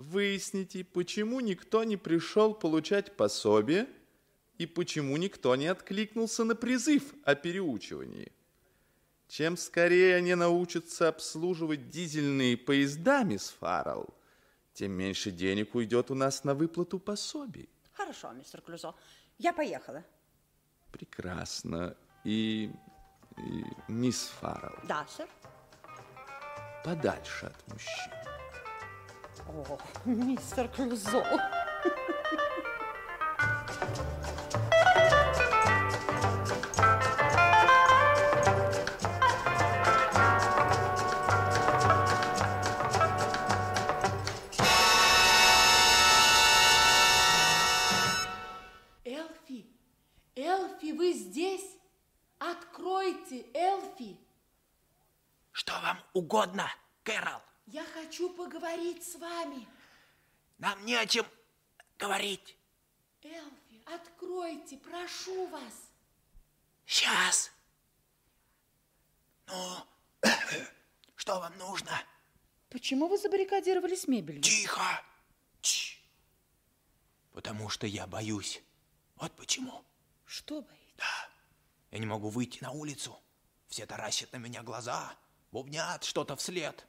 Выясните, почему никто не пришел получать пособие и почему никто не откликнулся на призыв о переучивании. Чем скорее они научатся обслуживать дизельные поезда, мисс Фаррелл, тем меньше денег уйдет у нас на выплату пособий. Хорошо, мистер Клюзо. Я поехала. Прекрасно. И, и мисс Фаррелл, Да, сэр. подальше от мужчин. О, мистер Клюзо. Элфи, Элфи, вы здесь? Откройте, Элфи. Что вам угодно, поговорить с вами. Нам не о чем говорить. Элфи, откройте, прошу вас. Сейчас. Ну, что вам нужно? Почему вы забаррикадировались мебелью? Тихо. Чш. Потому что я боюсь. Вот почему. Что боитесь? Я не могу выйти на улицу. Все таращат на меня глаза, бубнят что-то вслед.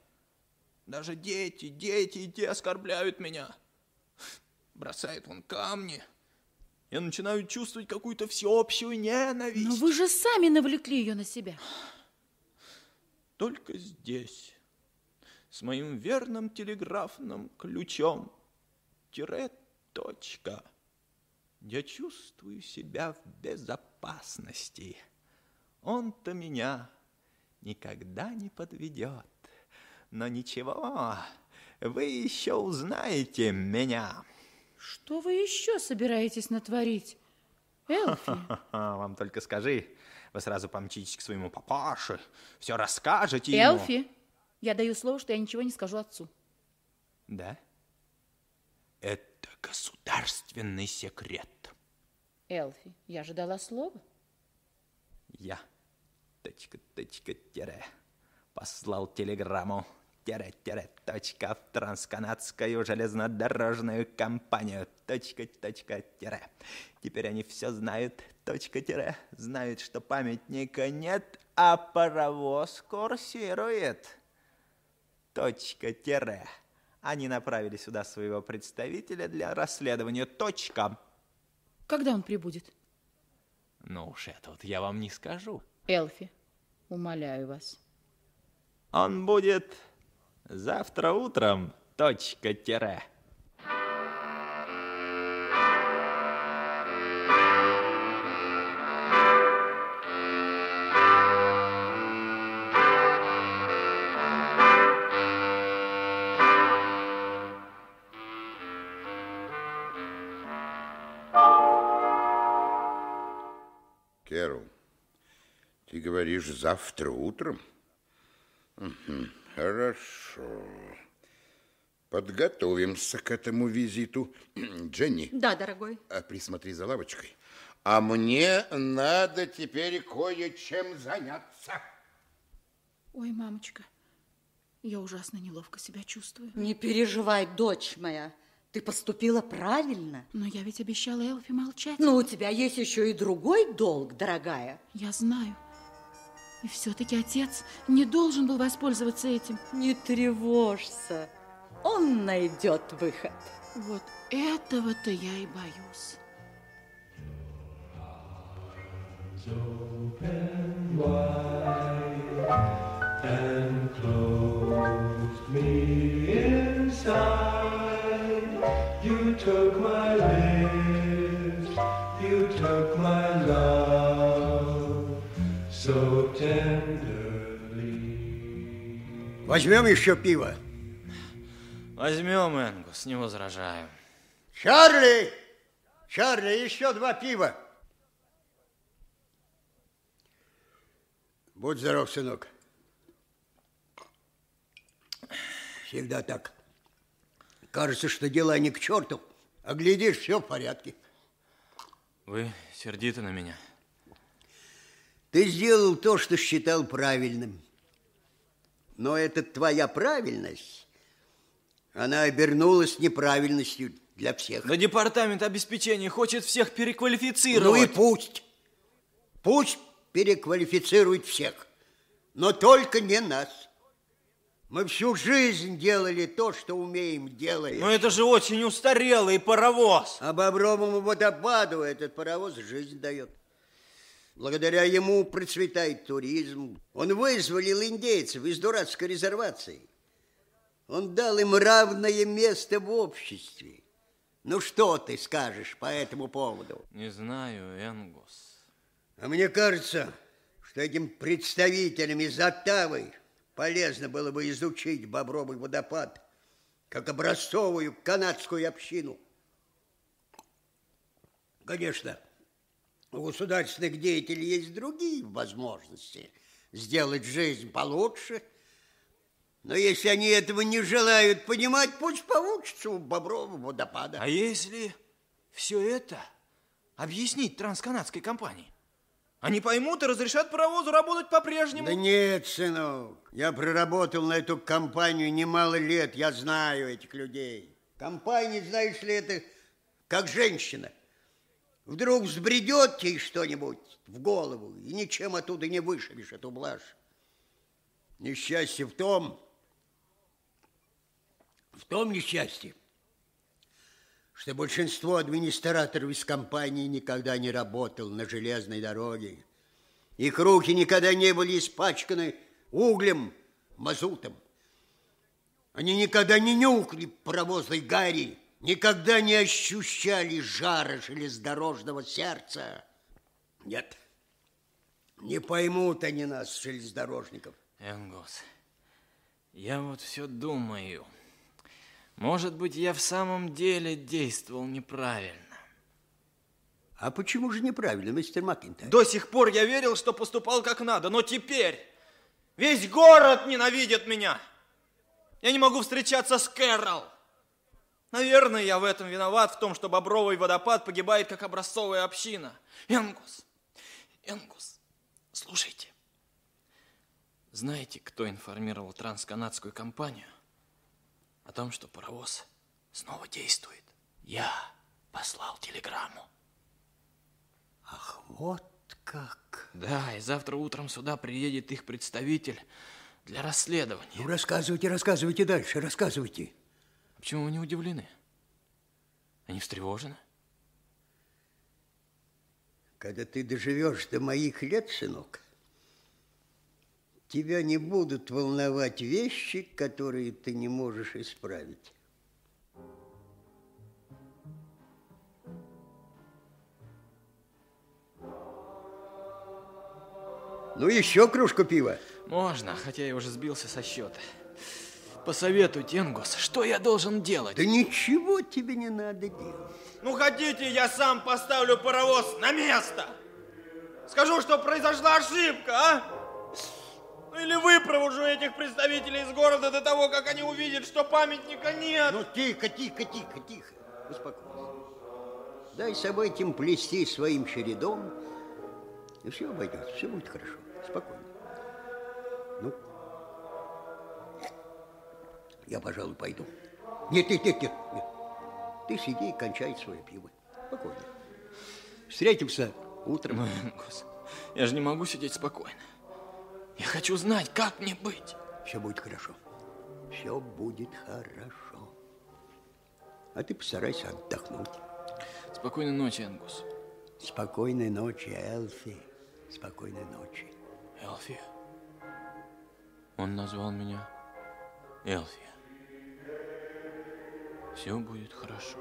Даже дети, дети и те оскорбляют меня. Бросают вон камни. Я начинаю чувствовать какую-то всеобщую ненависть. Но вы же сами навлекли ее на себя. Только здесь, с моим верным телеграфным ключом, тире, точка, я чувствую себя в безопасности. Он-то меня никогда не подведет. Но ничего, вы еще узнаете меня. Что вы еще собираетесь натворить? Элфи, Вам только скажи, вы сразу помчитесь к своему папаше, все расскажете ему. Элфи, я даю слово, что я ничего не скажу отцу. Да? Это государственный секрет. Элфи, я же дала слово. Я, точка, точка, тире, послал телеграмму, тире, тире, точка, в трансканадскую железнодорожную компанию, точка, точка, тире. Теперь они все знают, точка, тире, знают, что памятника нет, а паровоз курсирует. Точка, тире. Они направили сюда своего представителя для расследования. Точка. Когда он прибудет? Ну уж это вот я вам не скажу. Элфи, умоляю вас. Он будет завтра утром. Точка, тире. Кэрол, ты говоришь завтра утром? Мгм, Хорошо. Подготовимся к этому визиту. Дженни, Да, дорогой. а присмотри за лавочкой. А мне надо теперь кое-чем заняться. Ой, мамочка, я ужасно неловко себя чувствую. Не переживай, дочь моя. Ты поступила правильно. Но я ведь обещала Элфи молчать. Но у тебя есть еще и другой долг, дорогая. Я знаю. И все-таки отец не должен был воспользоваться этим. Не тревожься. Он найдет выход. Вот этого-то я и боюсь. open wide and closed me Возьмем еще пиво. Возьмем, Энгус, не возражаю. Чарли! Чарли, еще два пива. Будь здоров, сынок. Всегда так. Кажется, что дела не к черту, а глядишь, все в порядке. Вы сердиты на меня. Ты сделал то, что считал правильным. Но это твоя правильность, она обернулась неправильностью для всех. Но департамент обеспечения хочет всех переквалифицировать. Ну и пусть. Пусть переквалифицирует всех, но только не нас. Мы всю жизнь делали то, что умеем делать. Но это же очень устарелый паровоз. А Бобровому водопаду этот паровоз жизнь дает. Благодаря ему процветает туризм. Он вызволил индейцев из дурацкой резервации. Он дал им равное место в обществе. Ну, что ты скажешь по этому поводу? Не знаю, Энгус. А мне кажется, что этим представителям из Оттавы полезно было бы изучить Бобровый водопад как образцовую канадскую общину. Конечно, у государственных деятелей есть другие возможности сделать жизнь получше, но если они этого не желают понимать, пусть получится у Бобрового водопада. А если все это объяснить трансканадской компании? Они поймут и разрешат паровозу работать по-прежнему. Да нет, сынок, я проработал на эту компанию немало лет, я знаю этих людей. Компания, знаешь ли, это как женщина. Вдруг взбредет ей что-нибудь в голову, и ничем оттуда не вышибешь эту блажь. Несчастье в том, в том несчастье, что большинство администраторов из компании никогда не работал на железной дороге. Их руки никогда не были испачканы углем, мазутом. Они никогда не нюхали паровозной гари, никогда не ощущали жара железнодорожного сердца. Нет, не поймут они нас, железнодорожников. Энгус, я вот все думаю... Может быть, я в самом деле действовал неправильно. А почему же неправильно, мистер Макинтайр? До сих пор я верил, что поступал как надо, но теперь весь город ненавидит меня. Я не могу встречаться с Кэрол. Наверное, я в этом виноват, в том, что Бобровый водопад погибает как образцовая община. Энгус, Энгус, слушайте. Знаете, кто информировал трансканадскую компанию? о том, что паровоз снова действует. Я послал телеграмму. Ах, вот как. Да, и завтра утром сюда приедет их представитель для расследования. Ну, рассказывайте, рассказывайте дальше, рассказывайте. Почему вы не удивлены? Они встревожены? Когда ты доживешь до моих лет, сынок, тебя не будут волновать вещи, которые ты не можешь исправить. Ну, еще кружку пива. Можно, хотя я уже сбился со счета. Посоветуй, Тенгус, что я должен делать? Да ничего тебе не надо делать. Ну, хотите, я сам поставлю паровоз на место? Скажу, что произошла ошибка, а? Ну или выпровожу этих представителей из города до того, как они увидят, что памятника нет. Ну тихо, тихо, тихо, тихо. Успокойся. Дай событиям плести своим чередом, и все обойдется, все будет хорошо. Спокойно. Ну, Я, пожалуй, пойду. Нет, нет, нет, нет, нет. Ты сиди и кончай свое пиво. Спокойно. Встретимся утром. Энгус, я же не могу сидеть спокойно. Я хочу знать, как мне быть. Все будет хорошо. Все будет хорошо. А ты постарайся отдохнуть. Спокойной ночи, Энгус. Спокойной ночи, Элфи. Спокойной ночи. Элфи. Он назвал меня Элфи. Все будет хорошо.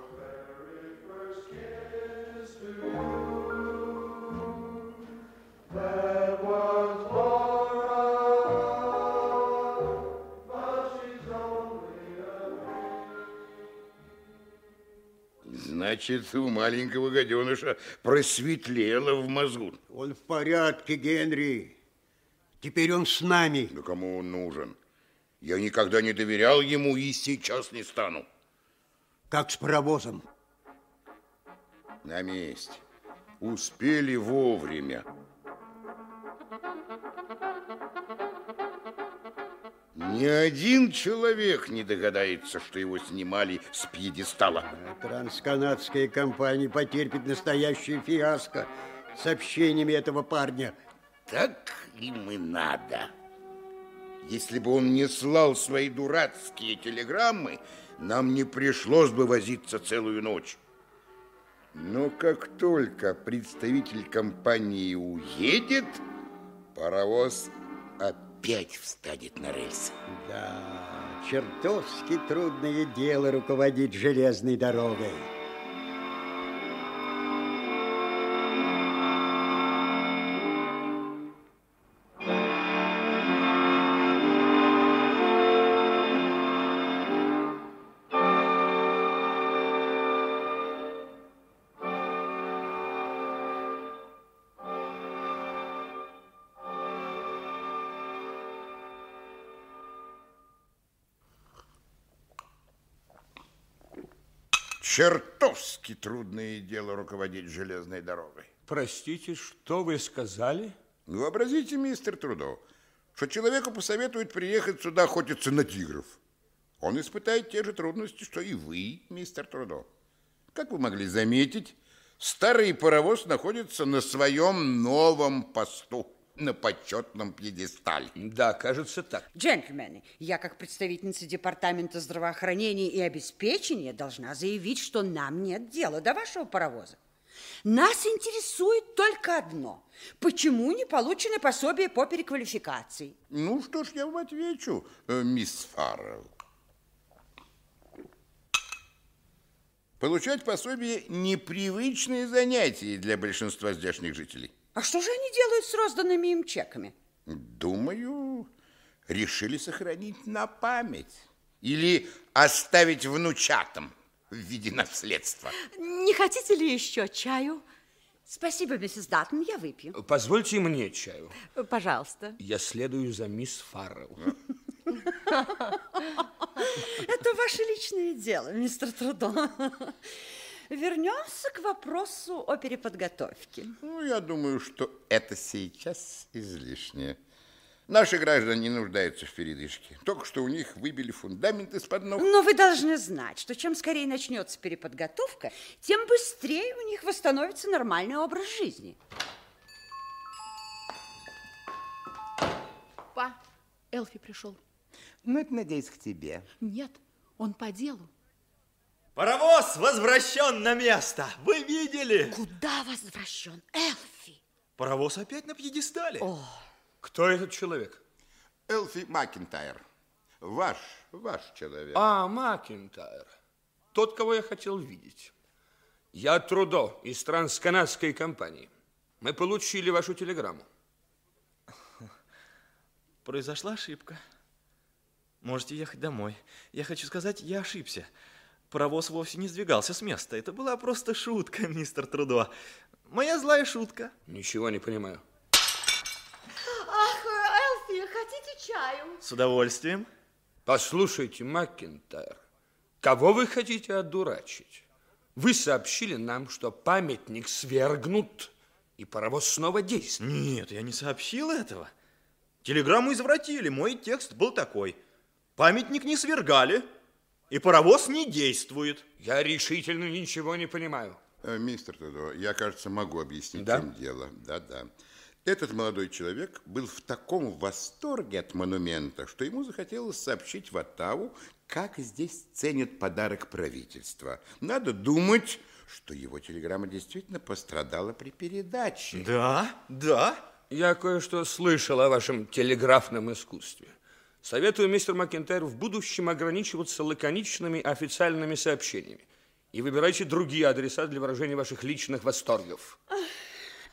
Значит, у маленького гаденыша просветлело в мозгу. Он в порядке, Генри. Теперь он с нами. Да кому он нужен? Я никогда не доверял ему и сейчас не стану. Как с паровозом. На месте. Успели вовремя. Ни один человек не догадается, что его снимали с пьедестала. Трансканадская компания потерпит настоящее фиаско сообщениями этого парня. Так им и надо. Если бы он не слал свои дурацкие телеграммы, нам не пришлось бы возиться целую ночь. Но как только представитель компании уедет, паровоз опять встанет на рельсы. Да, чертовски трудное дело руководить железной дорогой. Чертовски трудное дело руководить железной дорогой. Простите, что вы сказали? Вообразите, мистер Трудо, что человеку посоветуют приехать сюда охотиться на тигров. Он испытает те же трудности, что и вы, мистер Трудо. Как вы могли заметить, старый паровоз находится на своем новом посту, на почетном пьедестале. Да, кажется так. Джентльмены, я как представительница Департамента здравоохранения и обеспечения должна заявить, что нам нет дела до вашего паровоза. Нас интересует только одно. Почему не получено пособие по переквалификации? Ну, что ж, я вам отвечу, э, мисс Фаррелл. Получать пособие – непривычное занятие для большинства здешних жителей. А что же они делают с розданными им чеками? Думаю, решили сохранить на память. Или оставить внучатам в виде наследства. Не хотите ли еще чаю? Спасибо, миссис Даттон, я выпью. Позвольте мне чаю. Пожалуйста. Я следую за мисс Фаррелл. Это ваше личное дело, мистер Трудо. Вернемся к вопросу о переподготовке. Ну, я думаю, что это сейчас излишнее. Наши граждане не нуждаются в передышке. Только что у них выбили фундамент из-под ног. Но вы должны знать, что чем скорее начнется переподготовка, тем быстрее у них восстановится нормальный образ жизни. Па, Элфи пришел. Ну, это, надеюсь, к тебе. Нет, он по делу. Паровоз возвращен на место. Вы видели? Куда возвращен? Элфи. Паровоз опять на пьедестале. О. Кто этот человек? Элфи Макинтайр. Ваш, ваш человек. А, Макинтайр. Тот, кого я хотел видеть. Я Трудо из трансканадской компании. Мы получили вашу телеграмму. Произошла ошибка. Можете ехать домой. Я хочу сказать, я ошибся. Паровоз вовсе не сдвигался с места. Это была просто шутка, мистер Трудо. Моя злая шутка. Ничего не понимаю. Ах, Элфи, хотите чаю? С удовольствием. Послушайте, Маккентайр, кого вы хотите одурачить? Вы сообщили нам, что памятник свергнут, и паровоз снова действует. Нет, я не сообщил этого. Телеграмму извратили. Мой текст был такой. Памятник не свергали, и паровоз не действует. Я решительно ничего не понимаю. Э, Мистер Тудо, я, кажется, могу объяснить, Да? в чем дело. Да-да. Этот молодой человек был в таком восторге от монумента, что ему захотелось сообщить в Оттаву, как здесь ценят подарок правительства. Надо думать, что его телеграмма действительно пострадала при передаче. Да, да. Я кое-что слышал о вашем телеграфном искусстве. Советую, мистер Макентайр, в будущем ограничиваться лаконичными официальными сообщениями. И выбирайте другие адреса для выражения ваших личных восторгов.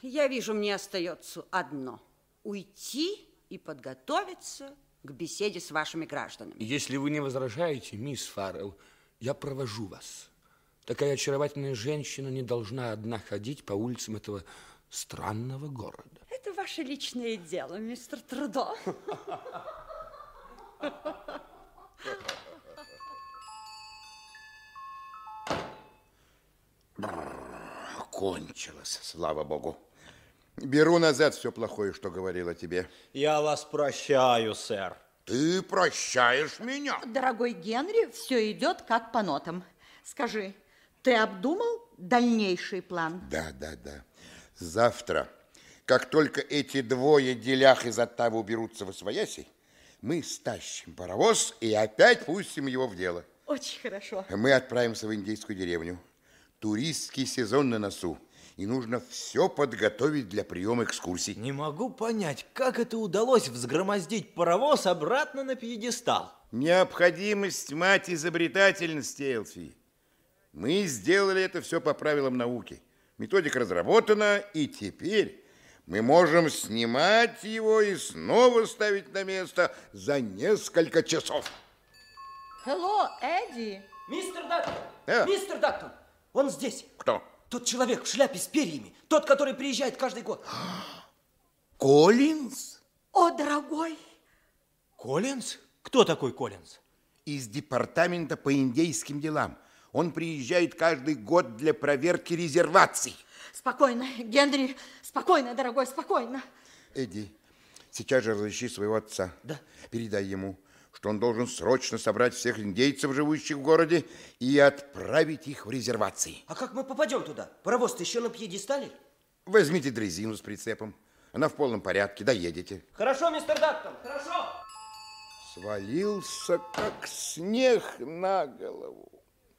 Я вижу, мне остается одно. Уйти и подготовиться к беседе с вашими гражданами. Если вы не возражаете, мисс Фаррелл, я провожу вас. Такая очаровательная женщина не должна одна ходить по улицам этого странного города. Это ваше личное дело, мистер Трудо. Кончилось, слава богу. Беру назад все плохое, что говорил о тебе. Я вас прощаю, сэр. Ты прощаешь меня? Дорогой Генри, все идет как по нотам. Скажи, ты обдумал дальнейший план? Да, да, да. Завтра, как только эти двое делях из Оттавы уберутся во свояси, мы стащим паровоз и опять пустим его в дело. Очень хорошо. Мы отправимся в индейскую деревню. Туристский сезон на носу. И нужно все подготовить для приема экскурсий. Не могу понять, как это удалось взгромоздить паровоз обратно на пьедестал. Необходимость мать изобретательности, Элфи. Мы сделали это все по правилам науки. Методика разработана, и теперь мы можем снимать его и снова ставить на место за несколько часов. Hello, Эдди. Мистер Дактон! А? Мистер Дактон! Он здесь. Кто? Тот человек в шляпе с перьями. Тот, который приезжает каждый год. Коллинз? О, дорогой. Коллинз? Кто такой Коллинз? Из департамента по индейским делам. Он приезжает каждый год для проверки резерваций. Спокойно, Генри. Спокойно, дорогой, спокойно. Эдди, сейчас же разыщи своего отца. Да. Передай ему, что он должен срочно собрать всех индейцев, живущих в городе, и отправить их в резервации. А как мы попадем туда? Паровоз-то еще на пьедестале? Возьмите дрезину с прицепом. Она в полном порядке, доедете. Хорошо, мистер Дактон, хорошо. Свалился, как снег на голову.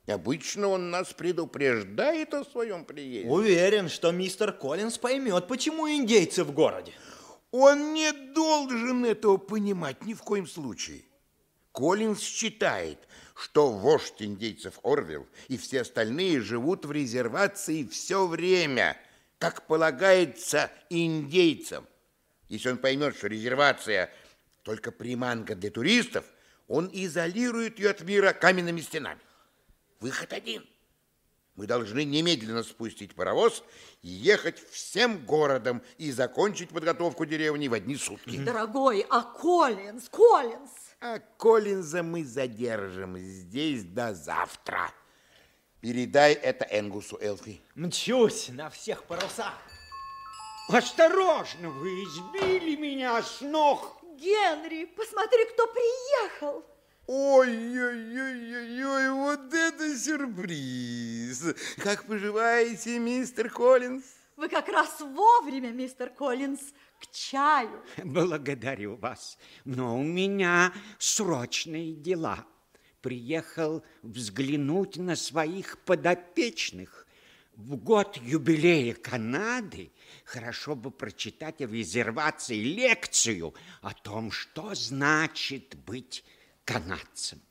Обычно он нас предупреждает о своем приезде. Уверен, что мистер Коллинз поймет, почему индейцы в городе. Он не должен этого понимать ни в коем случае. Коллинз считает, что вождь индейцев Орвилл и все остальные живут в резервации все время, как полагается индейцам. Если он поймет, что резервация только приманка для туристов, он изолирует ее от мира каменными стенами. Выход один. Мы должны немедленно спустить паровоз и ехать всем городом и закончить подготовку деревни в одни сутки. Дорогой, а Коллинз, Коллинз? А Коллинза мы задержим здесь до завтра. Передай это Энгусу, Элфи. Мчусь на всех парусах. Осторожно, вы избили меня с ног. Генри, посмотри, кто приехал. Ой-ой-ой-ой, вот это сюрприз. Как поживаете, мистер Коллинз? Вы как раз вовремя, мистер Коллинз, к чаю. Благодарю вас, но у меня срочные дела. Приехал взглянуть на своих подопечных. В год юбилея Канады хорошо бы прочитать в резервации лекцию о том, что значит быть канадцем.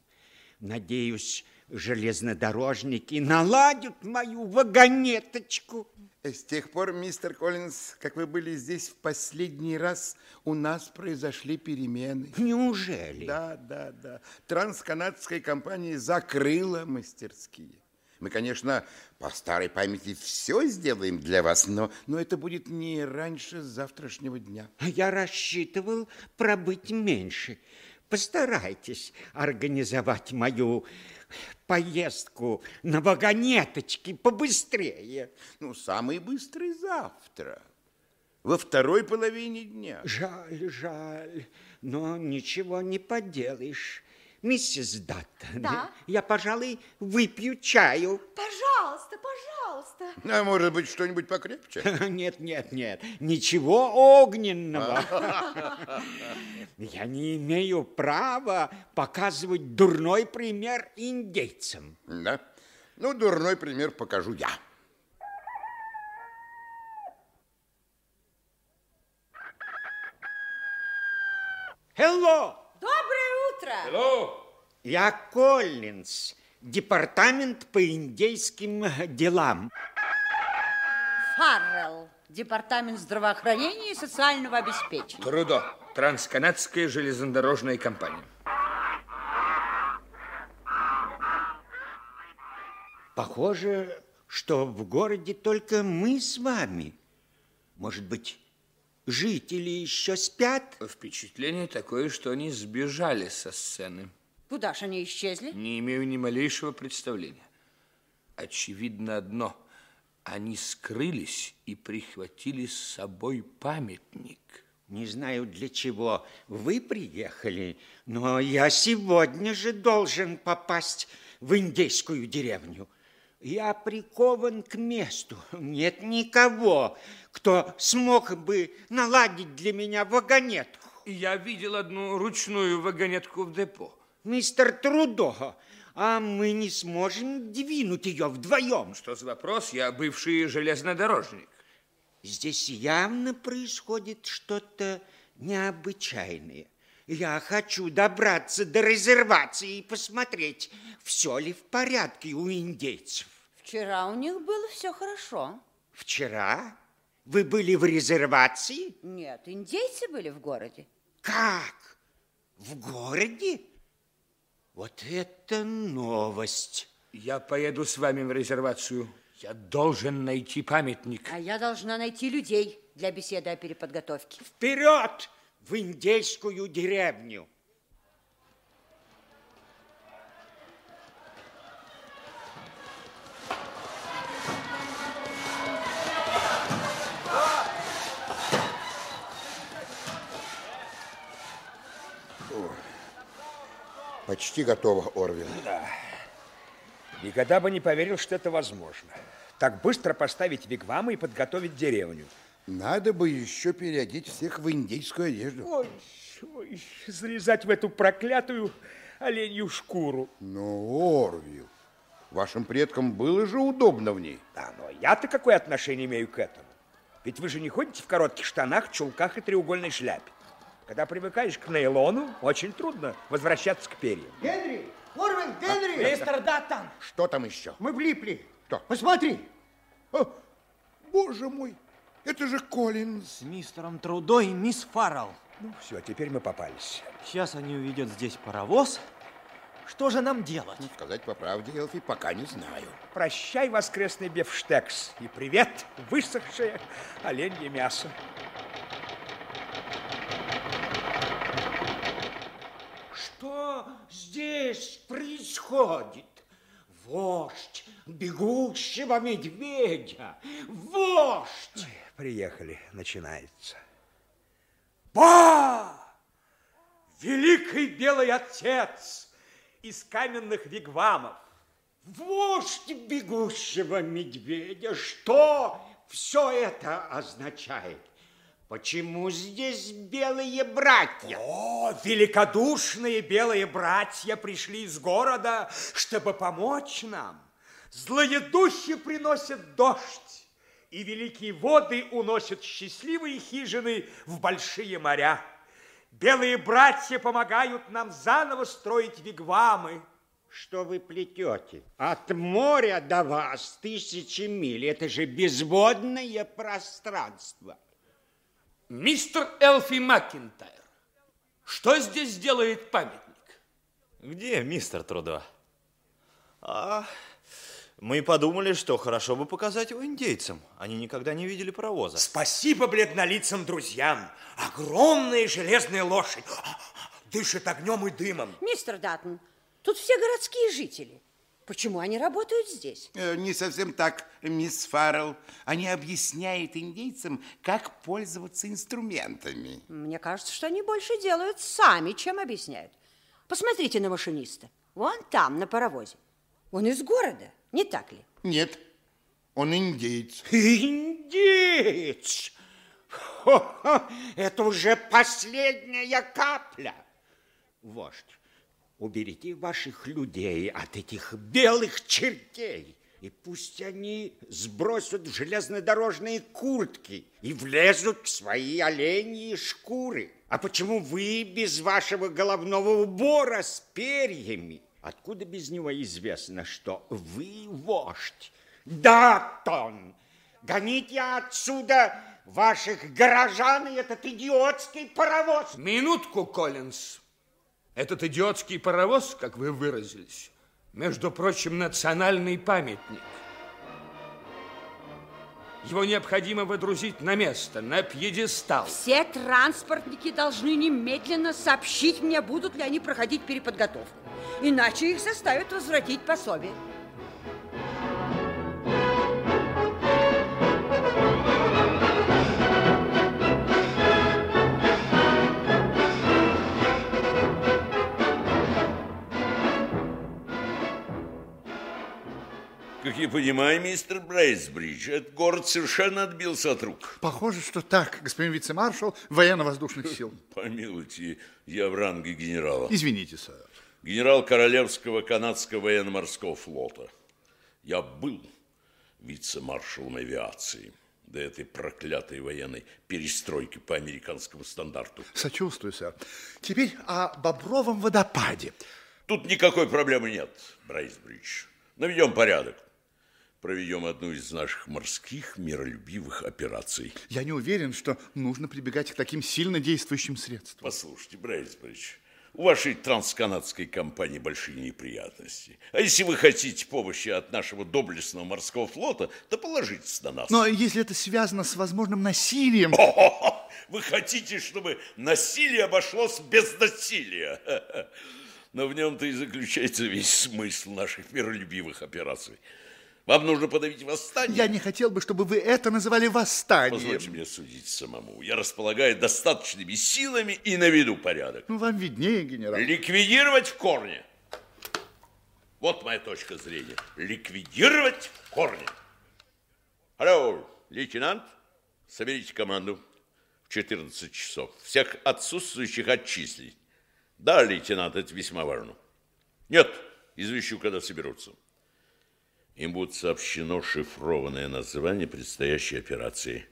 Надеюсь, железнодорожники наладят мою вагонеточку. С тех пор, мистер Коллинз, как вы были здесь в последний раз, у нас произошли перемены. Неужели? Да, да, да. Трансканадская компания закрыла мастерские. Мы, конечно, по старой памяти все сделаем для вас, но, но это будет не раньше завтрашнего дня. Я рассчитывал пробыть меньше. Постарайтесь организовать мою поездку на вагонеточке побыстрее. Ну, самый быстрый завтра, во второй половине дня. Жаль, жаль, но ничего не поделаешь. Миссис Даттон, Да? я, пожалуй, выпью чаю. Пожалуйста, пожалуйста. А может быть, что-нибудь покрепче? Нет, нет, нет, ничего огненного. Я не имею права показывать дурной пример индейцам. Да? Ну, дурной пример покажу я. Hello! Доброе утро! Hello! Я Коллинз, департамент по индейским делам. Фаррелл, департамент здравоохранения и социального обеспечения. Трудо. Трансканадская железнодорожная компания. Похоже, что в городе только мы с вами. Может быть, жители еще спят? Впечатление такое, что они сбежали со сцены. Куда ж они исчезли? Не имею ни малейшего представления. Очевидно одно. Они скрылись и прихватили с собой памятник. Не знаю, для чего вы приехали, но я сегодня же должен попасть в индейскую деревню. Я прикован к месту. Нет никого, кто смог бы наладить для меня вагонетку. Я видел одну ручную вагонетку в депо. Мистер Трудо, а мы не сможем двинуть ее вдвоем. Что за вопрос? Я бывший железнодорожник. Здесь явно происходит что-то необычайное. Я хочу добраться до резервации и посмотреть, все ли в порядке у индейцев. Вчера у них было все хорошо. Вчера вы были в резервации? Нет, индейцы были в городе. Как? В городе? Вот это новость. Я поеду с вами в резервацию. Я должен найти памятник. А я должна найти людей для беседы о переподготовке. Вперед в индейскую деревню! Почти готово, Орвин. Да. Никогда бы не поверил, что это возможно. Так быстро поставить вигвамы и подготовить деревню. Надо бы еще переодеть всех в индейскую одежду. Ой, ой, залезать в эту проклятую оленью шкуру. Ну, Орвил, вашим предкам было же удобно в ней. Да, но я-то какое отношение имею к этому? Ведь вы же не ходите в коротких штанах, чулках и треугольной шляпе. Когда привыкаешь к нейлону, очень трудно возвращаться к перьям. Генри! Орвин, Генри! Мистер Даттон! Что там еще? Мы влипли. Что? Посмотри. О, боже мой, это же Коллинз. С мистером Трудо и мисс Фаррелл. Ну, все, теперь мы попались. Сейчас они увидят здесь паровоз. Что же нам делать? Сказать по правде, Элфи, пока не знаю. Прощай, воскресный бифштекс. И привет, высохшее оленье мясо. Что здесь происходит? Вождь бегущего медведя! Вождь! Приехали, начинается. Ба! Великий белый отец из каменных вигвамов. Вождь бегущего медведя! Что все это означает? Почему здесь белые братья? О, великодушные белые братья пришли из города, чтобы помочь нам. Злые духи приносят дождь, и великие воды уносят счастливые хижины в большие моря. Белые братья помогают нам заново строить вигвамы. Что вы плетете? От моря до вас тысячи миль. Это же безводное пространство. Мистер Элфи Макинтайр, что здесь делает памятник? Где мистер Трудо? А, мы подумали, что хорошо бы показать его индейцам. Они никогда не видели паровоза. Спасибо бледнолицым друзьям. Огромная железная лошадь. Дышит огнем и дымом. Мистер Даттон, тут все городские жители. Почему они работают здесь? Э, Не совсем так, мисс Фаррелл. Они объясняют индейцам, как пользоваться инструментами. Мне кажется, что они больше делают сами, чем объясняют. Посмотрите на машиниста. Вон там, на паровозе. Он из города, не так ли? Нет, он индейец. Индеец! Хо-хо, это уже последняя капля. Вождь, уберите ваших людей от этих белых чертей. И пусть они сбросят в железнодорожные куртки и влезут в свои оленьи шкуры. А почему вы без вашего головного убора с перьями? Откуда без него известно, что вы вождь? Датон! Гоните отсюда ваших горожан и этот идиотский паровоз. Минутку, Коллинз. Этот идиотский паровоз, как вы выразились, между прочим, национальный памятник. Его необходимо выдрузить на место, на пьедестал. Все транспортники должны немедленно сообщить мне, будут ли они проходить переподготовку. Иначе их заставят возвратить пособие. Я понимаю, мистер Брейсбридж, этот город совершенно отбился от рук. Похоже, что так, господин вице-маршал военно-воздушных сил. Помилуйте, я в ранге генерала. Извините, сэр. Генерал Королевского канадского военно-морского флота. Я был вице-маршалом авиации до этой проклятой военной перестройки по американскому стандарту. Сочувствую, сэр. Теперь о Бобровом водопаде. Тут никакой проблемы нет, Брейсбридж. Наведем порядок. Проведем одну из наших морских миролюбивых операций. Я не уверен, что нужно прибегать к таким сильно действующим средствам. Послушайте, Брейсбридж, у вашей трансканадской компании большие неприятности. А если вы хотите помощи от нашего доблестного морского флота, то положитесь на нас. Но если это связано с возможным насилием... О-хо-хо! Вы хотите, чтобы насилие обошлось без насилия? Но в нем-то и заключается весь смысл наших миролюбивых операций. Вам нужно подавить восстание? Я не хотел бы, чтобы вы это называли восстанием. Позвольте мне судить самому. Я располагаю достаточными силами и наведу порядок. Ну, вам виднее, генерал. Ликвидировать в корне. Вот моя точка зрения. Ликвидировать в корне. Алло, лейтенант, соберите команду в 14 часов. Всех отсутствующих отчислить. Да, лейтенант, это весьма важно. Нет, извещу, когда соберутся. Им будет сообщено шифрованное название предстоящей операции.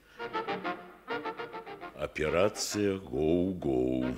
Операция «Гоу-Гоу».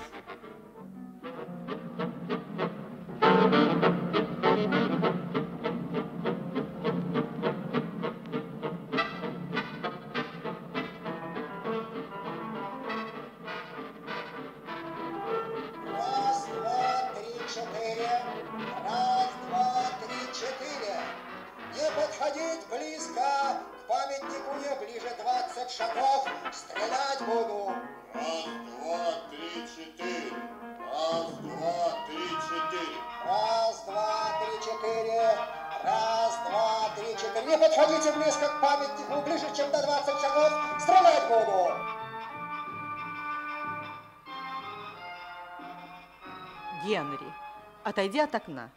Отойди от окна.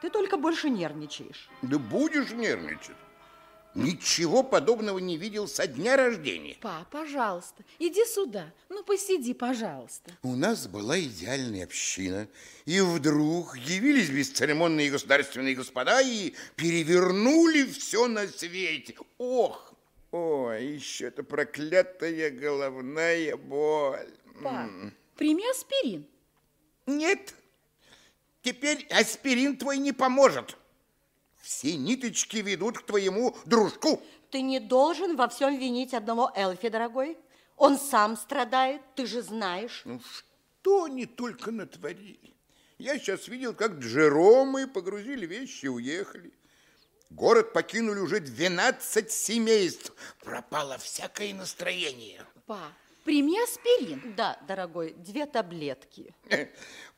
Ты только больше нервничаешь. Да будешь нервничать. Ничего подобного не видел со дня рождения. Па, пожалуйста, иди сюда. Ну, посиди, пожалуйста. У нас была идеальная община, и вдруг явились бесцеремонные государственные господа и перевернули все на свете. Ох, ой, еще эта проклятая головная боль. Па, прими аспирин. Нет, теперь аспирин твой не поможет. Все ниточки ведут к твоему дружку. Ты не должен во всем винить одного Элфи, дорогой. Он сам страдает, ты же знаешь. Ну, что они только натворили. Я сейчас видел, как Джеромы погрузили вещи и уехали. Город покинули уже 12 семейств. Пропало всякое настроение. Па, прими аспирин. Да, дорогой, две таблетки.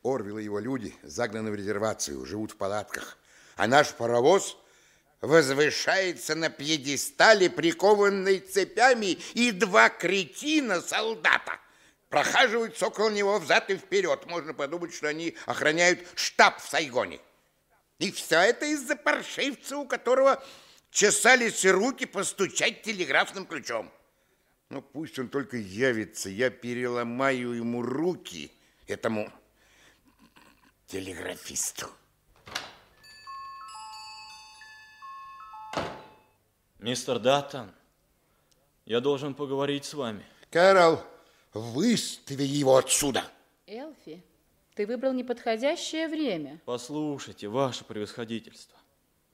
Орвел и его люди загнаны в резервацию, живут в палатках. А наш паровоз возвышается на пьедестале, прикованный цепями, и два кретина солдата прохаживаются около него взад и вперед. Можно подумать, что они охраняют штаб в Сайгоне. И все это из-за паршивца, у которого чесались руки постучать телеграфным ключом. Ну, пусть он только явится, я переломаю ему руки, этому телеграфисту. Мистер Даттон, я должен поговорить с вами. Кэрол, выстави его отсюда. Элфи, ты выбрал неподходящее время. Послушайте, ваше превосходительство.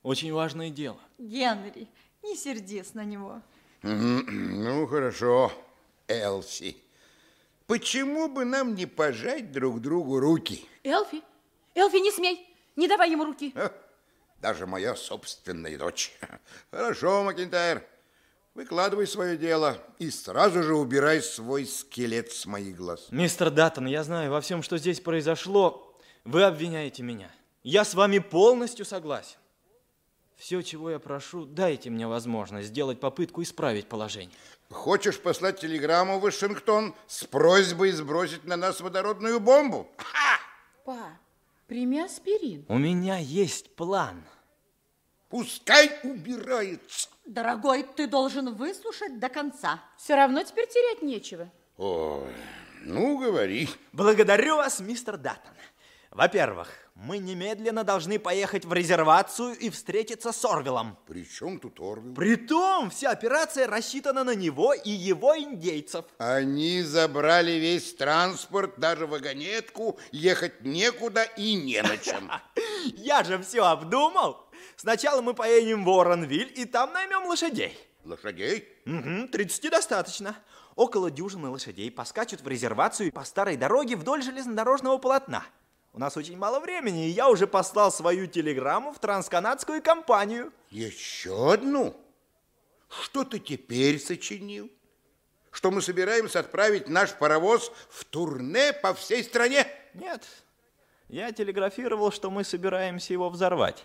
Очень важное дело. Генри, не сердись на него. Ну, хорошо, Элси. Почему бы нам не пожать друг другу руки? Элфи, Элфи, не смей, не давай ему руки. Даже моя собственная дочь. Хорошо, Макинтайр. Выкладывай свое дело и сразу же убирай свой скелет с моих глаз. Мистер Даттон, я знаю, во всем, что здесь произошло, вы обвиняете меня. Я с вами полностью согласен. Все, чего я прошу, дайте мне возможность сделать попытку исправить положение. Хочешь послать телеграмму в Вашингтон с просьбой сбросить на нас водородную бомбу? Па, прими аспирин. У меня есть план. Пускай убирается. Дорогой, ты должен выслушать до конца. Все равно теперь терять нечего. Ой, ну, говори. Благодарю вас, мистер Даттон. Во-первых, мы немедленно должны поехать в резервацию и встретиться с Орвиллом. При чем тут Орвилл? Притом, вся операция рассчитана на него и его индейцев. Они забрали весь транспорт, даже вагонетку, ехать некуда и не на чем. Я же все обдумал. Сначала мы поедем в Воронвиль и там наймем лошадей. Лошадей? Угу, 30 достаточно. Около дюжины лошадей поскачут в резервацию по старой дороге вдоль железнодорожного полотна. У нас очень мало времени, и я уже послал свою телеграмму в трансканадскую компанию. Еще одну? Что ты теперь сочинил? Что мы собираемся отправить наш паровоз в турне по всей стране? Нет, я телеграфировал, что мы собираемся его взорвать.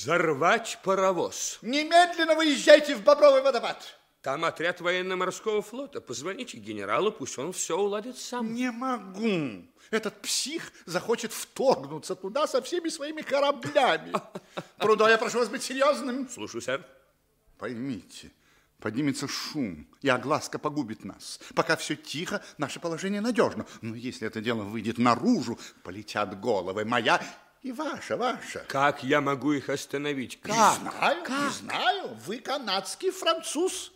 Взорвать паровоз. Немедленно выезжайте в Бобровый водопад. Там отряд военно-морского флота. Позвоните генералу, пусть он все уладит сам. Не могу. Этот псих захочет вторгнуться туда со всеми своими кораблями. Трудо, я прошу вас быть серьезным. Слушаю, сэр. Поймите, поднимется шум, и огласка погубит нас. Пока все тихо, наше положение надежно. Но если это дело выйдет наружу, полетят головы моя и ваша, ваша. Как я могу их остановить? Не знаю, не знаю. Вы канадский француз.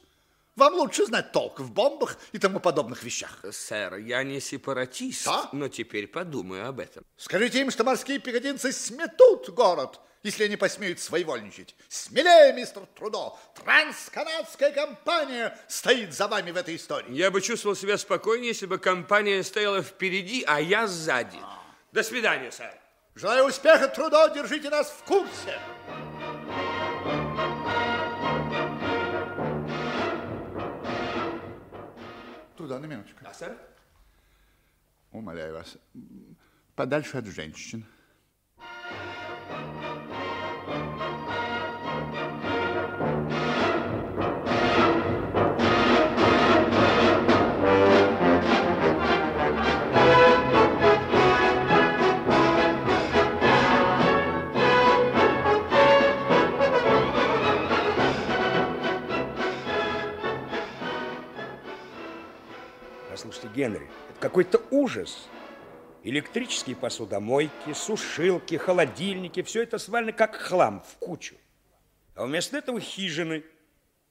Вам лучше знать толк в бомбах и тому подобных вещах. Сэр, я не сепаратист, Да? но теперь подумаю об этом. Скажите им, что морские пехотинцы сметут город, если они посмеют своевольничать. Смелее, мистер Трудо, трансканадская компания стоит за вами в этой истории. Я бы чувствовал себя спокойнее, если бы компания стояла впереди, а я сзади. До свидания, сэр. Желаю успеха, Трудо, держите нас в курсе. Трудо, на минуточку. Да, сэр? Умоляю вас, подальше от женщин. Генри, это какой-то ужас. Электрические посудомойки, сушилки, холодильники, все это свалено как хлам в кучу. А вместо этого хижины.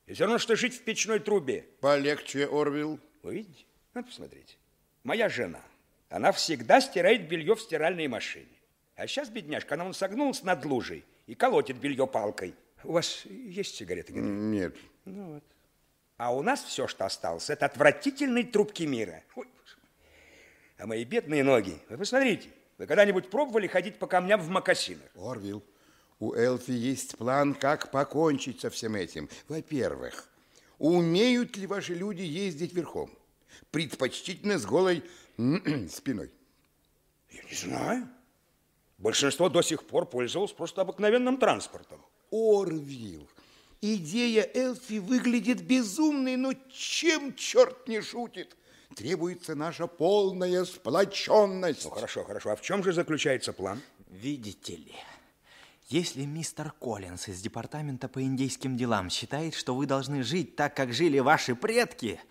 И все равно, что жить в печной трубе. Полегче, Орвилл. Вы видите? Вот посмотрите. Моя жена, она всегда стирает белье в стиральной машине. А сейчас, бедняжка, она вон согнулась над лужей и колотит белье палкой. У вас есть сигареты, Генри? Нет. Ну вот. А у нас все, что осталось, это отвратительные трубки мира. Ой. А мои бедные ноги, вы посмотрите, вы когда-нибудь пробовали ходить по камням в мокасинах? Орвилл, у Элфи есть план, как покончить со всем этим. Во-первых, умеют ли ваши люди ездить верхом? Предпочтительно с голой спиной. Я не знаю. Большинство до сих пор пользовалось просто обыкновенным транспортом. Орвилл, идея Элфи выглядит безумной, но чем черт не шутит? Требуется наша полная сплоченность. Ну, хорошо, хорошо. А в чем же заключается план? Видите ли, если мистер Коллинс из департамента по индейским делам считает, что вы должны жить так, как жили ваши предки,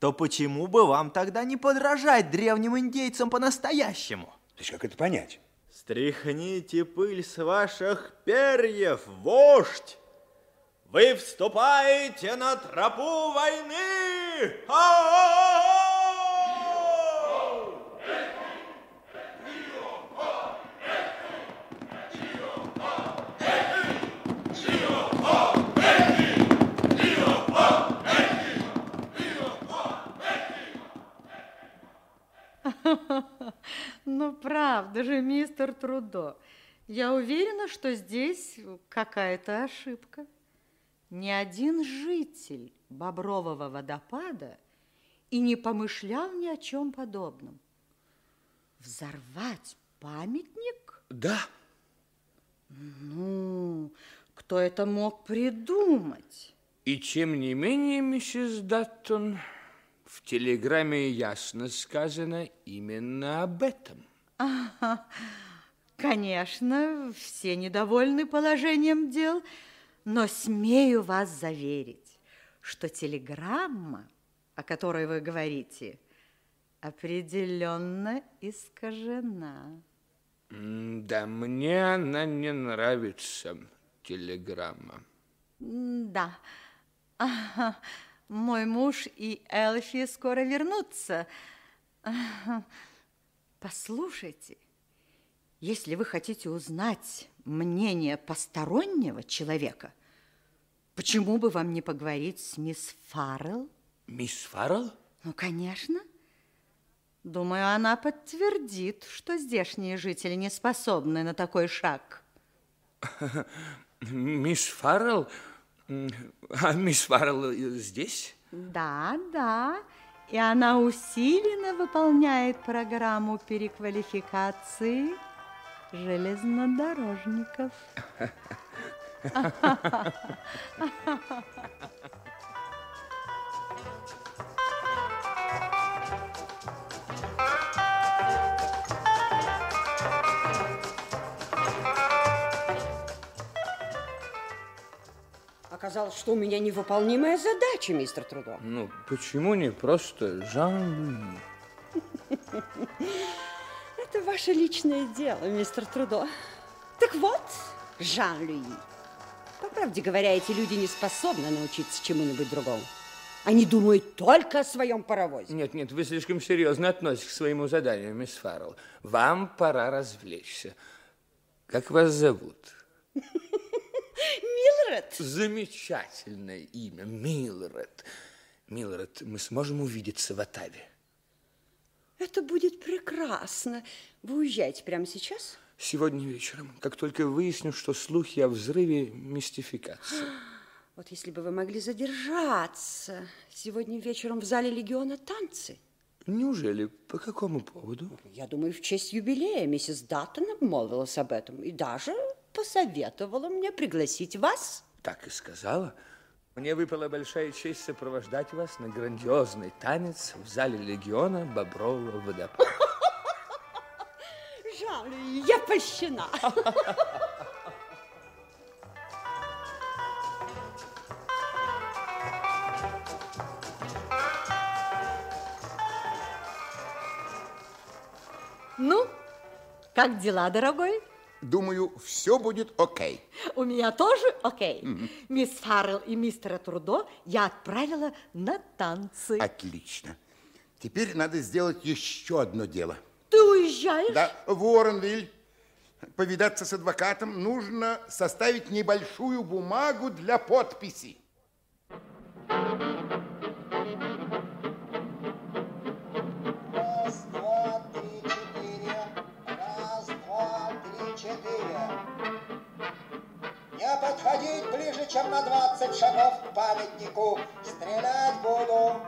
то почему бы вам тогда не подражать древним индейцам по-настоящему? То есть как это понять? Стряхните пыль с ваших перьев, вождь! Вы вступаете на тропу войны! Ну, правда же, мистер Трудо. Я уверена, что здесь какая-то ошибка. Ни один житель Бобрового водопада и не помышлял ни о чем подобном. Взорвать памятник? Да. Ну, кто это мог придумать? И тем не менее, миссис Даттон, в телеграмме ясно сказано именно об этом. Ага. Конечно, все недовольны положением дел, но смею вас заверить, что телеграмма, о которой вы говорите, определенно искажена. Да, мне она не нравится, телеграмма. Да. Ага. Мой муж и Элфи скоро вернутся. Послушайте, если вы хотите узнать мнение постороннего человека, почему бы вам не поговорить с мисс Фаррелл? Мисс Фаррелл? Ну, конечно. Думаю, она подтвердит, что здешние жители не способны на такой шаг. Мисс Фаррелл? А мисс Фаррелл здесь? Да, да. И она усиленно выполняет программу переквалификации железнодорожников. Оказалось, что у меня невыполнимая задача, мистер Трудо. Ну, почему не просто Жан-Луи? Это ваше личное дело, мистер Трудо. Так вот, Жан-Луи, по правде говоря, эти люди не способны научиться чему-нибудь другому. Они думают только о своем паровозе. Нет, нет, вы слишком серьезно относитесь к своему заданию, мисс Фаррелл. Вам пора развлечься. Как вас зовут? Милред. Замечательное имя, Милред. Милред, мы сможем увидеться в Отаве? Это будет прекрасно. Вы уезжаете прямо сейчас? Сегодня вечером, как только выясню, что слухи о взрыве – мистификация. Вот если бы вы могли задержаться. Сегодня вечером в зале Легиона танцы. Неужели? По какому поводу? Я думаю, в честь юбилея миссис Даттон обмолвилась об этом и даже посоветовала мне пригласить вас. Так и сказала. Мне выпала большая честь сопровождать вас на грандиозный танец в зале Легиона Бобрового водопада. Жаль, я польщена. Ну, как дела, дорогой? Думаю, все будет окей. У меня тоже окей. Мисс Фаррелл и мистера Трудо я отправила на танцы. Отлично. Теперь надо сделать еще одно дело. Ты уезжаешь? Да, в Уорренвиль. Повидаться с адвокатом нужно составить небольшую бумагу для подписи. Чем на 20 шагов к памятнику. Стрелять буду.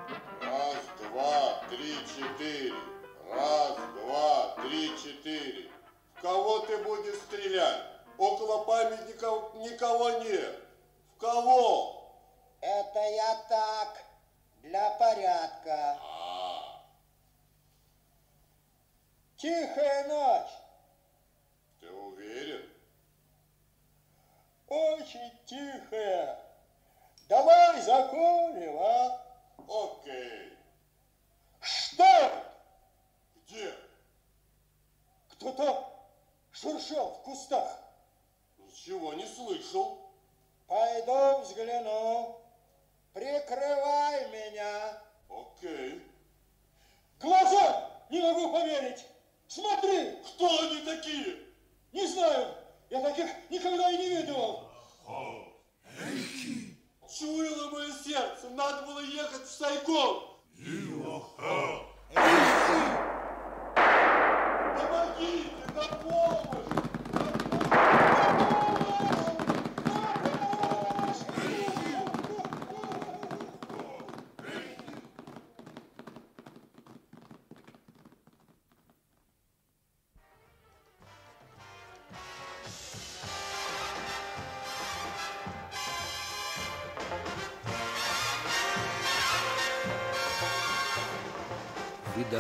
Раз, два, четыре. Раз, два, три, четыре. В кого ты будешь стрелять? Около памятника никого нет. В кого? Это я так, для порядка. Тихая ночь. Ты уверен? Очень тихая. Давай закурим, а? Окей. Что? Где? Кто-то шуршал в кустах. Ничего не слышал. Пойду взгляну. Прикрывай меня. Окей. Глаза! Не могу поверить. Смотри! Кто они такие? Не знаю. Я таких никогда и не видел. Чуяло мое сердце. Надо было ехать в Сайгон.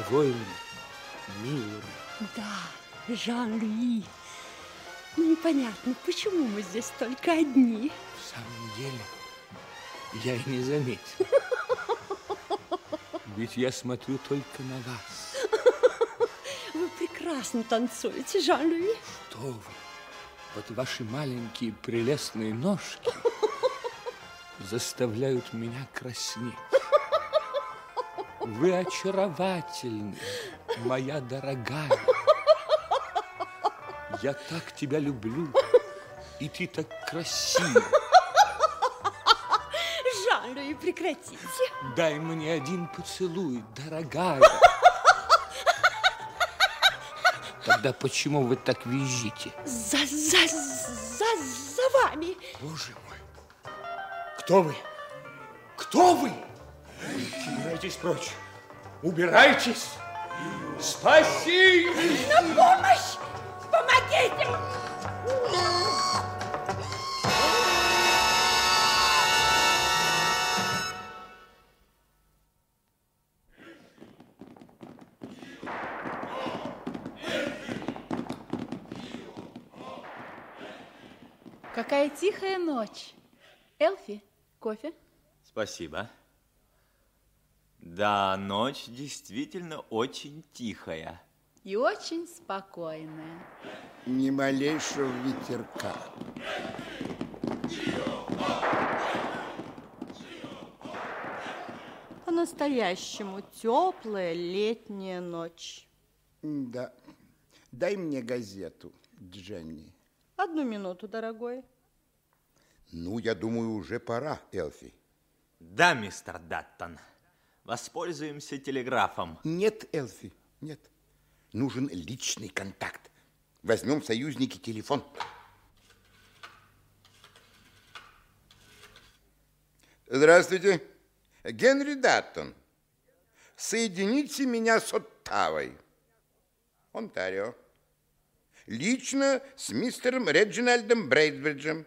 Довольны, милый? Да, Жан-Луи. Непонятно, почему мы здесь только одни. В самом деле, я и не заметил. Ведь я смотрю только на вас. Вы прекрасно танцуете, Жан-Луи. Что вы? Вот ваши маленькие прелестные ножки заставляют меня краснеть. Вы очаровательны, моя дорогая. Я так тебя люблю, и ты так красива. Жан-Луи, прекратите. Дай мне один поцелуй, дорогая. Тогда почему вы так визжите? За, за, за, за вами. Боже мой. Кто вы? Кто вы? Убирайтесь прочь. Убирайтесь. Спаси! На помощь! Помогите! Какая тихая ночь. Элфи, кофе? Спасибо. Да, ночь действительно очень тихая. И очень спокойная. Ни малейшего ветерка. По-настоящему теплая летняя ночь. Да. Дай мне газету, Дженни. Одну минуту, дорогой. Ну, я думаю, уже пора, Элфи. Да, мистер Даттон. Воспользуемся телеграфом. Нет, Элфи, нет. Нужен личный контакт. Возьмем в союзники телефон. Здравствуйте. Генри Даттон. Соедините меня с Оттавой. Онтарио. Лично с мистером Реджинальдом Брейдбриджем.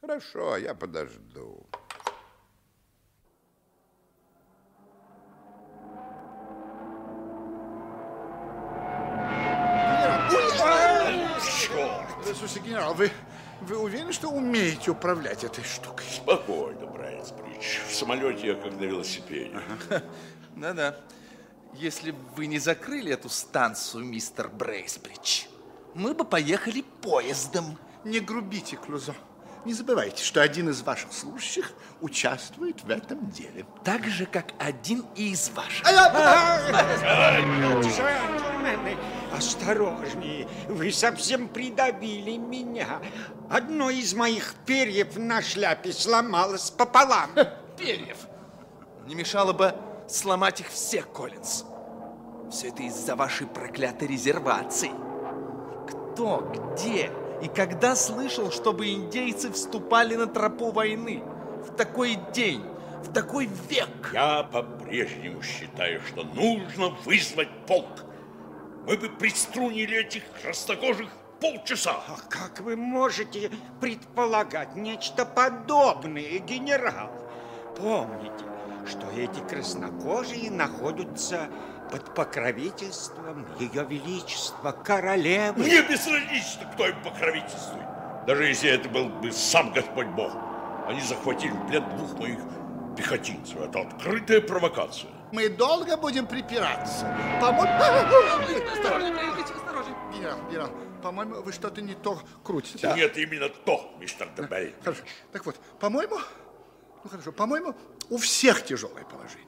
Хорошо, я подожду. Черт! Слушайте, генерал, вы, вы уверены, что умеете управлять этой штукой? Спокойно, Брайсбридж. В самолете я как на велосипеде. Да-да. Если бы вы не закрыли эту станцию, мистер Брейсбридж, мы бы поехали поездом. Не грубите, Клузо. Не забывайте, что один из ваших служащих участвует в этом деле. Так же, как один из ваших. Джентльмены, осторожнее, вы совсем придавили меня. Одно из моих перьев на шляпе сломалось пополам. Перьев. Не мешало бы сломать их все, Коллинз. Все это из-за вашей проклятой резервации. Кто, где и когда слышал, чтобы индейцы вступали на тропу войны? В такой день, в такой век. Я по-прежнему считаю, что нужно вызвать полк. Мы бы приструнили этих краснокожих полчаса. А как вы можете предполагать нечто подобное, генерал? Помните, что эти краснокожие находятся под покровительством Ее Величества Королевы. Мне безразлично, кто им покровительствует. Даже если это был бы сам Господь Бог. Они захватили в плен двух моих пехотинцев. Это открытая провокация. Мы долго будем припираться. По-моему... Осторожно, осторожно. Генерал, генерал, по-моему, вы что-то не то крутите. Нет, именно то, мистер Дебель. Хорошо. Так вот, по-моему, ну хорошо, по-моему, у всех тяжелое положение.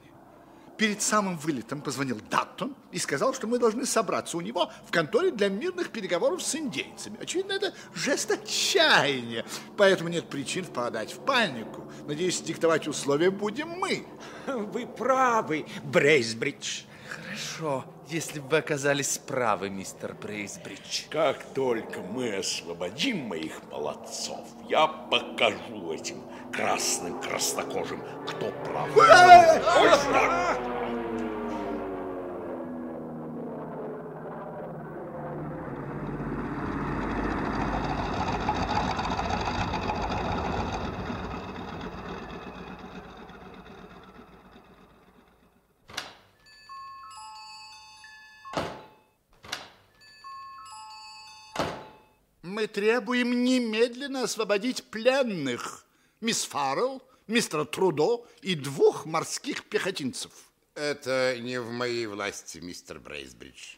Перед самым вылетом позвонил Даттон и сказал, что мы должны собраться у него в конторе для мирных переговоров с индейцами. Очевидно, это жест отчаяния, поэтому нет причин впадать в панику. Надеюсь, диктовать условия будем мы. Вы правы, Брейсбридж. Хорошо, если бы вы оказались правы, мистер Брейсбридж. Как только мы освободим моих молодцов, я покажу этим красным краснокожим, кто прав. Мы требуем немедленно освободить пленных. Мисс Фаррелл, мистера Трудо и двух морских пехотинцев. Это не в моей власти, мистер Брейсбридж.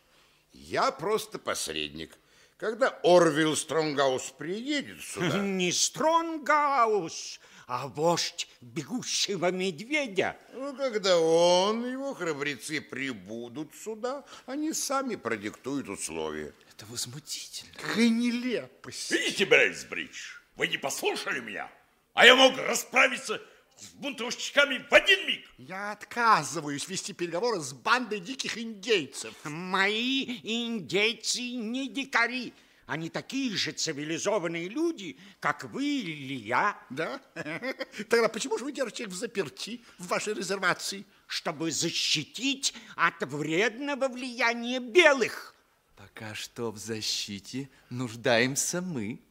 Я просто посредник. Когда Орвилл Стронгаус приедет сюда... Не Стронгаус, а вождь бегущего медведя. Ну, когда он и его храбрецы прибудут сюда, они сами продиктуют условия. Это возмутительно. Какая нелепость. Видите, Брейсбридж, вы не послушали меня, а я мог расправиться с бунтовщиками в один миг. Я отказываюсь вести переговоры с бандой диких индейцев. Мои индейцы не дикари. Они такие же цивилизованные люди, как вы или я. Да? Тогда почему же вы держите их в заперти в вашей резервации? Чтобы защитить от вредного влияния белых. Пока что в защите нуждаемся мы.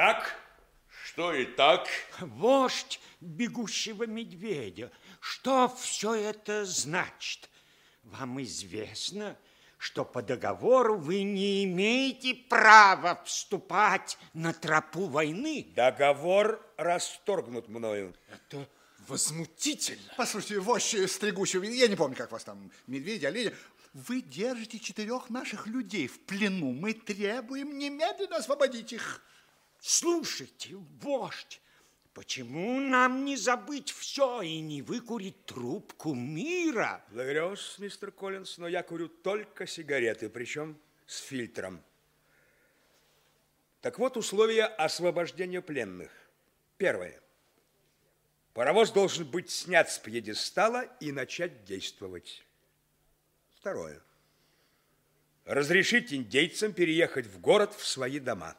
Итак, что и так? Вождь бегущего медведя. Что все это значит? Вам известно, что по договору вы не имеете права вступать на тропу войны. Договор расторгнут мною. Это возмутительно. Послушайте, вождь стригущего, я не помню, как вас там, медведи, олени. Вы держите четырех наших людей в плену. Мы требуем немедленно освободить их. Слушайте, вождь, почему нам не забыть все и не выкурить трубку мира? Благодарю вас, мистер Коллинс, но я курю только сигареты, причем с фильтром. Так вот условия освобождения пленных. Первое. Паровоз должен быть снят с пьедестала и начать действовать. Второе. Разрешить индейцам переехать в город в свои дома.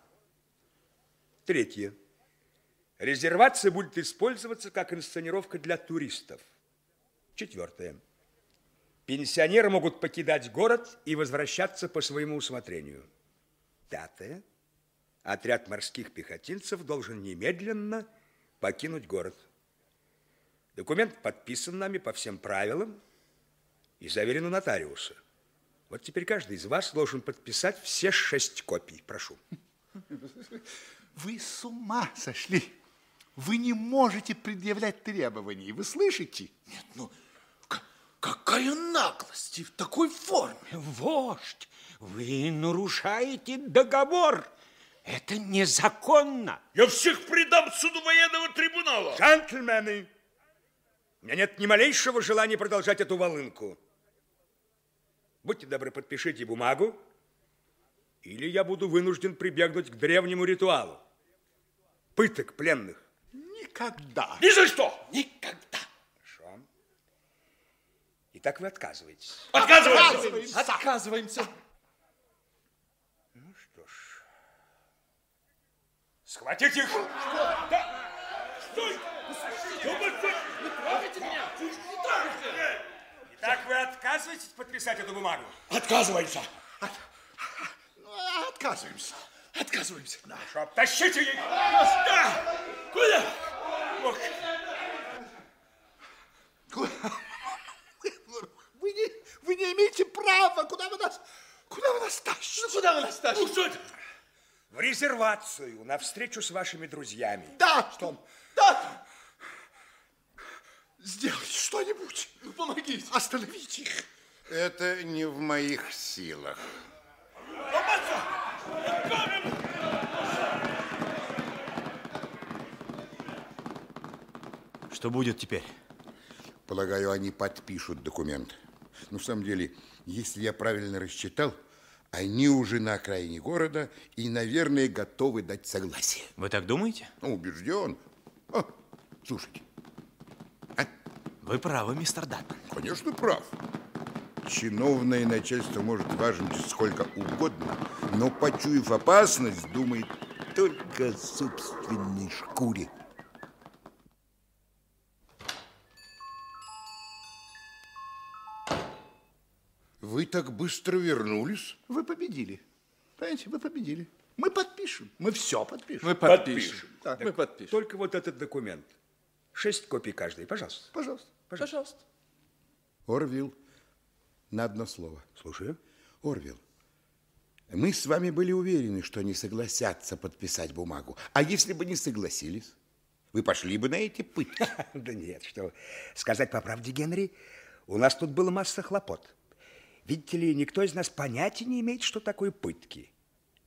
Третье. Резервация будет использоваться как инсценировка для туристов. Четвертое. Пенсионеры могут покидать город и возвращаться по своему усмотрению. Пятое. Отряд морских пехотинцев должен немедленно покинуть город. Документ подписан нами по всем правилам и заверен у нотариуса. Вот теперь каждый из вас должен подписать все шесть копий. Прошу. Вы с ума сошли. Вы не можете предъявлять требований. Вы слышите? Нет, ну, какая наглость и в такой форме. Вождь, вы нарушаете договор. Это незаконно. Я всех предам суду военного трибунала. Джентльмены, у меня нет ни малейшего желания продолжать эту волынку. Будьте добры, подпишите бумагу, или я буду вынужден прибегнуть к древнему ритуалу. Пыток пленных. никогда. Ни за что! Никогда. Хорошо. Итак, вы отказываетесь. Отказываемся! Отказываемся. Ну что ж. Схватить их! Так вы отказываетесь подписать эту бумагу? Отказываемся! Ну, а отказываемся. Отказываемся. Хорошо, тащите их! Да! Куда? Ох, Вы не, вы не имеете права. Куда вы нас, куда вы нас тащите? Ну, куда вы нас тащите? Ну, что это? В резервацию, на встречу с вашими друзьями. Да, что? Да. Сделайте что-нибудь. Ну, помогите. Остановите их. Это не в моих силах. Что будет теперь? Полагаю, они подпишут документ. Но в самом деле, если я правильно рассчитал, они уже на окраине города и, наверное, готовы дать согласие. Вы так думаете? Ну, убежден. О, слушайте. Вы правы, мистер Даттон. Конечно, прав. Чиновное начальство может важничать сколько угодно, но, почуяв опасность, думает только о собственной шкуре. Вы так быстро вернулись? Вы победили. Понимаете, вы победили. Мы подпишем. Мы все подпишем. Мы подпишем. Да. Мы подпишем. Только вот этот документ. Шесть копий каждый, пожалуйста. Пожалуйста. Пожалуйста. Орвил, на одно слово. Слушаю. Орвил, мы с вами были уверены, что они согласятся подписать бумагу. А если бы не согласились, вы пошли бы на эти пытки? Да нет, что. Сказать по правде, Генри, у нас тут было масса хлопот. Видите ли, никто из нас понятия не имеет, что такое пытки.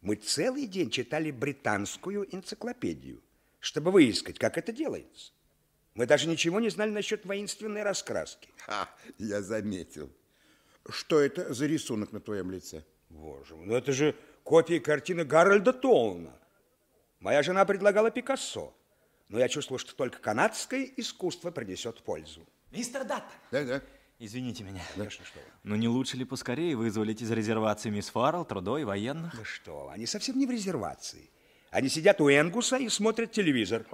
Мы целый день читали британскую энциклопедию, чтобы выискать, как это делается. Мы даже ничего не знали насчет воинственной раскраски. Ха, я заметил. Что это за рисунок на твоем лице? Боже мой, ну это же копия картины Гарольда Тоуна. Моя жена предлагала Пикассо, но я чувствовал, что только канадское искусство принесет пользу. Мистер Даттон. Да, да. Извините меня. Да что, что вы. Ну не лучше ли поскорее вызволить из резервации мисс Фаррелл, Трудо и военных? Да что, они совсем не в резервации. Они сидят у Энгуса и смотрят телевизор.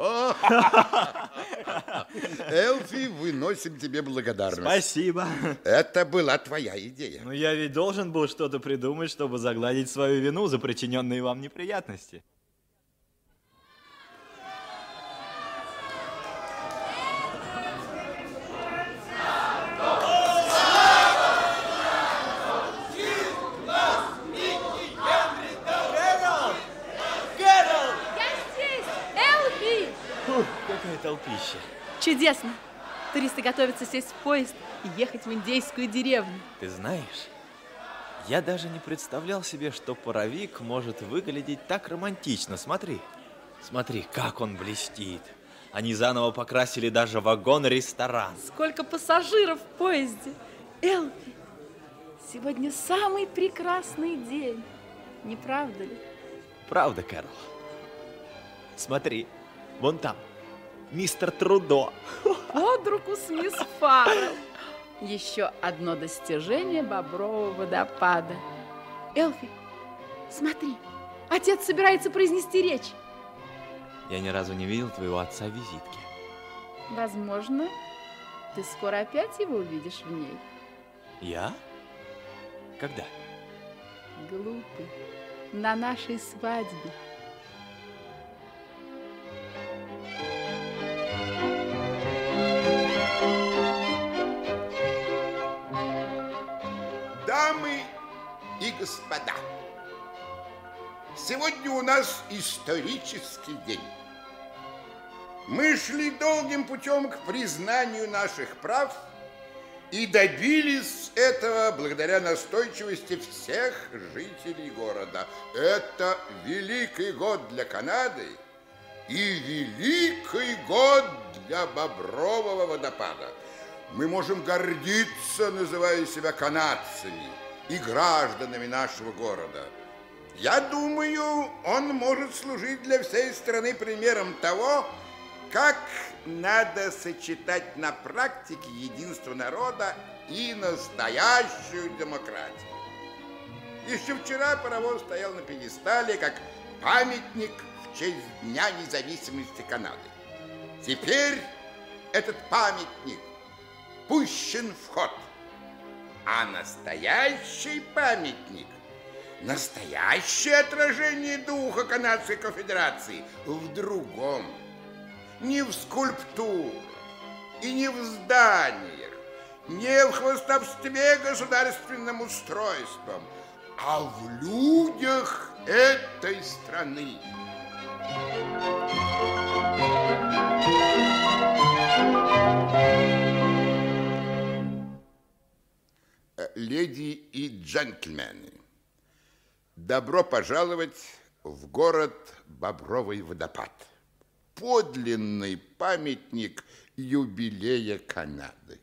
Элфи, выносим тебе благодарность. Спасибо. Это была твоя идея. Но я ведь должен был что-то придумать, чтобы загладить свою вину за причиненные вам неприятности. Я здесь! Элфи! Фух, какая толпища. Чудесно! Туристы готовятся сесть в поезд и ехать в индейскую деревню. Ты знаешь, я даже не представлял себе, что паровик может выглядеть так романтично. Смотри, смотри, как он блестит. Они заново покрасили даже вагон-ресторан. Сколько пассажиров в поезде! Элфи, сегодня самый прекрасный день, не правда ли? Правда, Кэрол? Смотри, вон там, мистер Трудо. Под руку с мисс Фаррелл. Еще одно достижение Бобрового водопада. Элфи, смотри, отец собирается произнести речь. Я ни разу не видел твоего отца в визитке. Возможно, ты скоро опять его увидишь в ней. Я? Когда? Глупый, на нашей свадьбе. Дамы и господа, сегодня у нас исторический день. Мы шли долгим путем к признанию наших прав и добились этого благодаря настойчивости всех жителей города. Это великий год для Канады и великий год для Бобрового водопада. Мы можем гордиться, называя себя канадцами и гражданами нашего города. Я думаю, он может служить для всей страны примером того, как надо сочетать на практике единство народа и настоящую демократию. Еще вчера паровоз стоял на пьедестале, как памятник в честь Дня независимости Канады. Теперь этот памятник пущен в ход. А настоящий памятник, настоящее отражение духа Канадской конфедерации в другом. Не в скульптурах и не в зданиях, не в хвостовстве государственным устройством, а в людях этой страны. Э, Леди и джентльмены, добро пожаловать в город Бобровый водопад. Подлинный памятник юбилея Канады.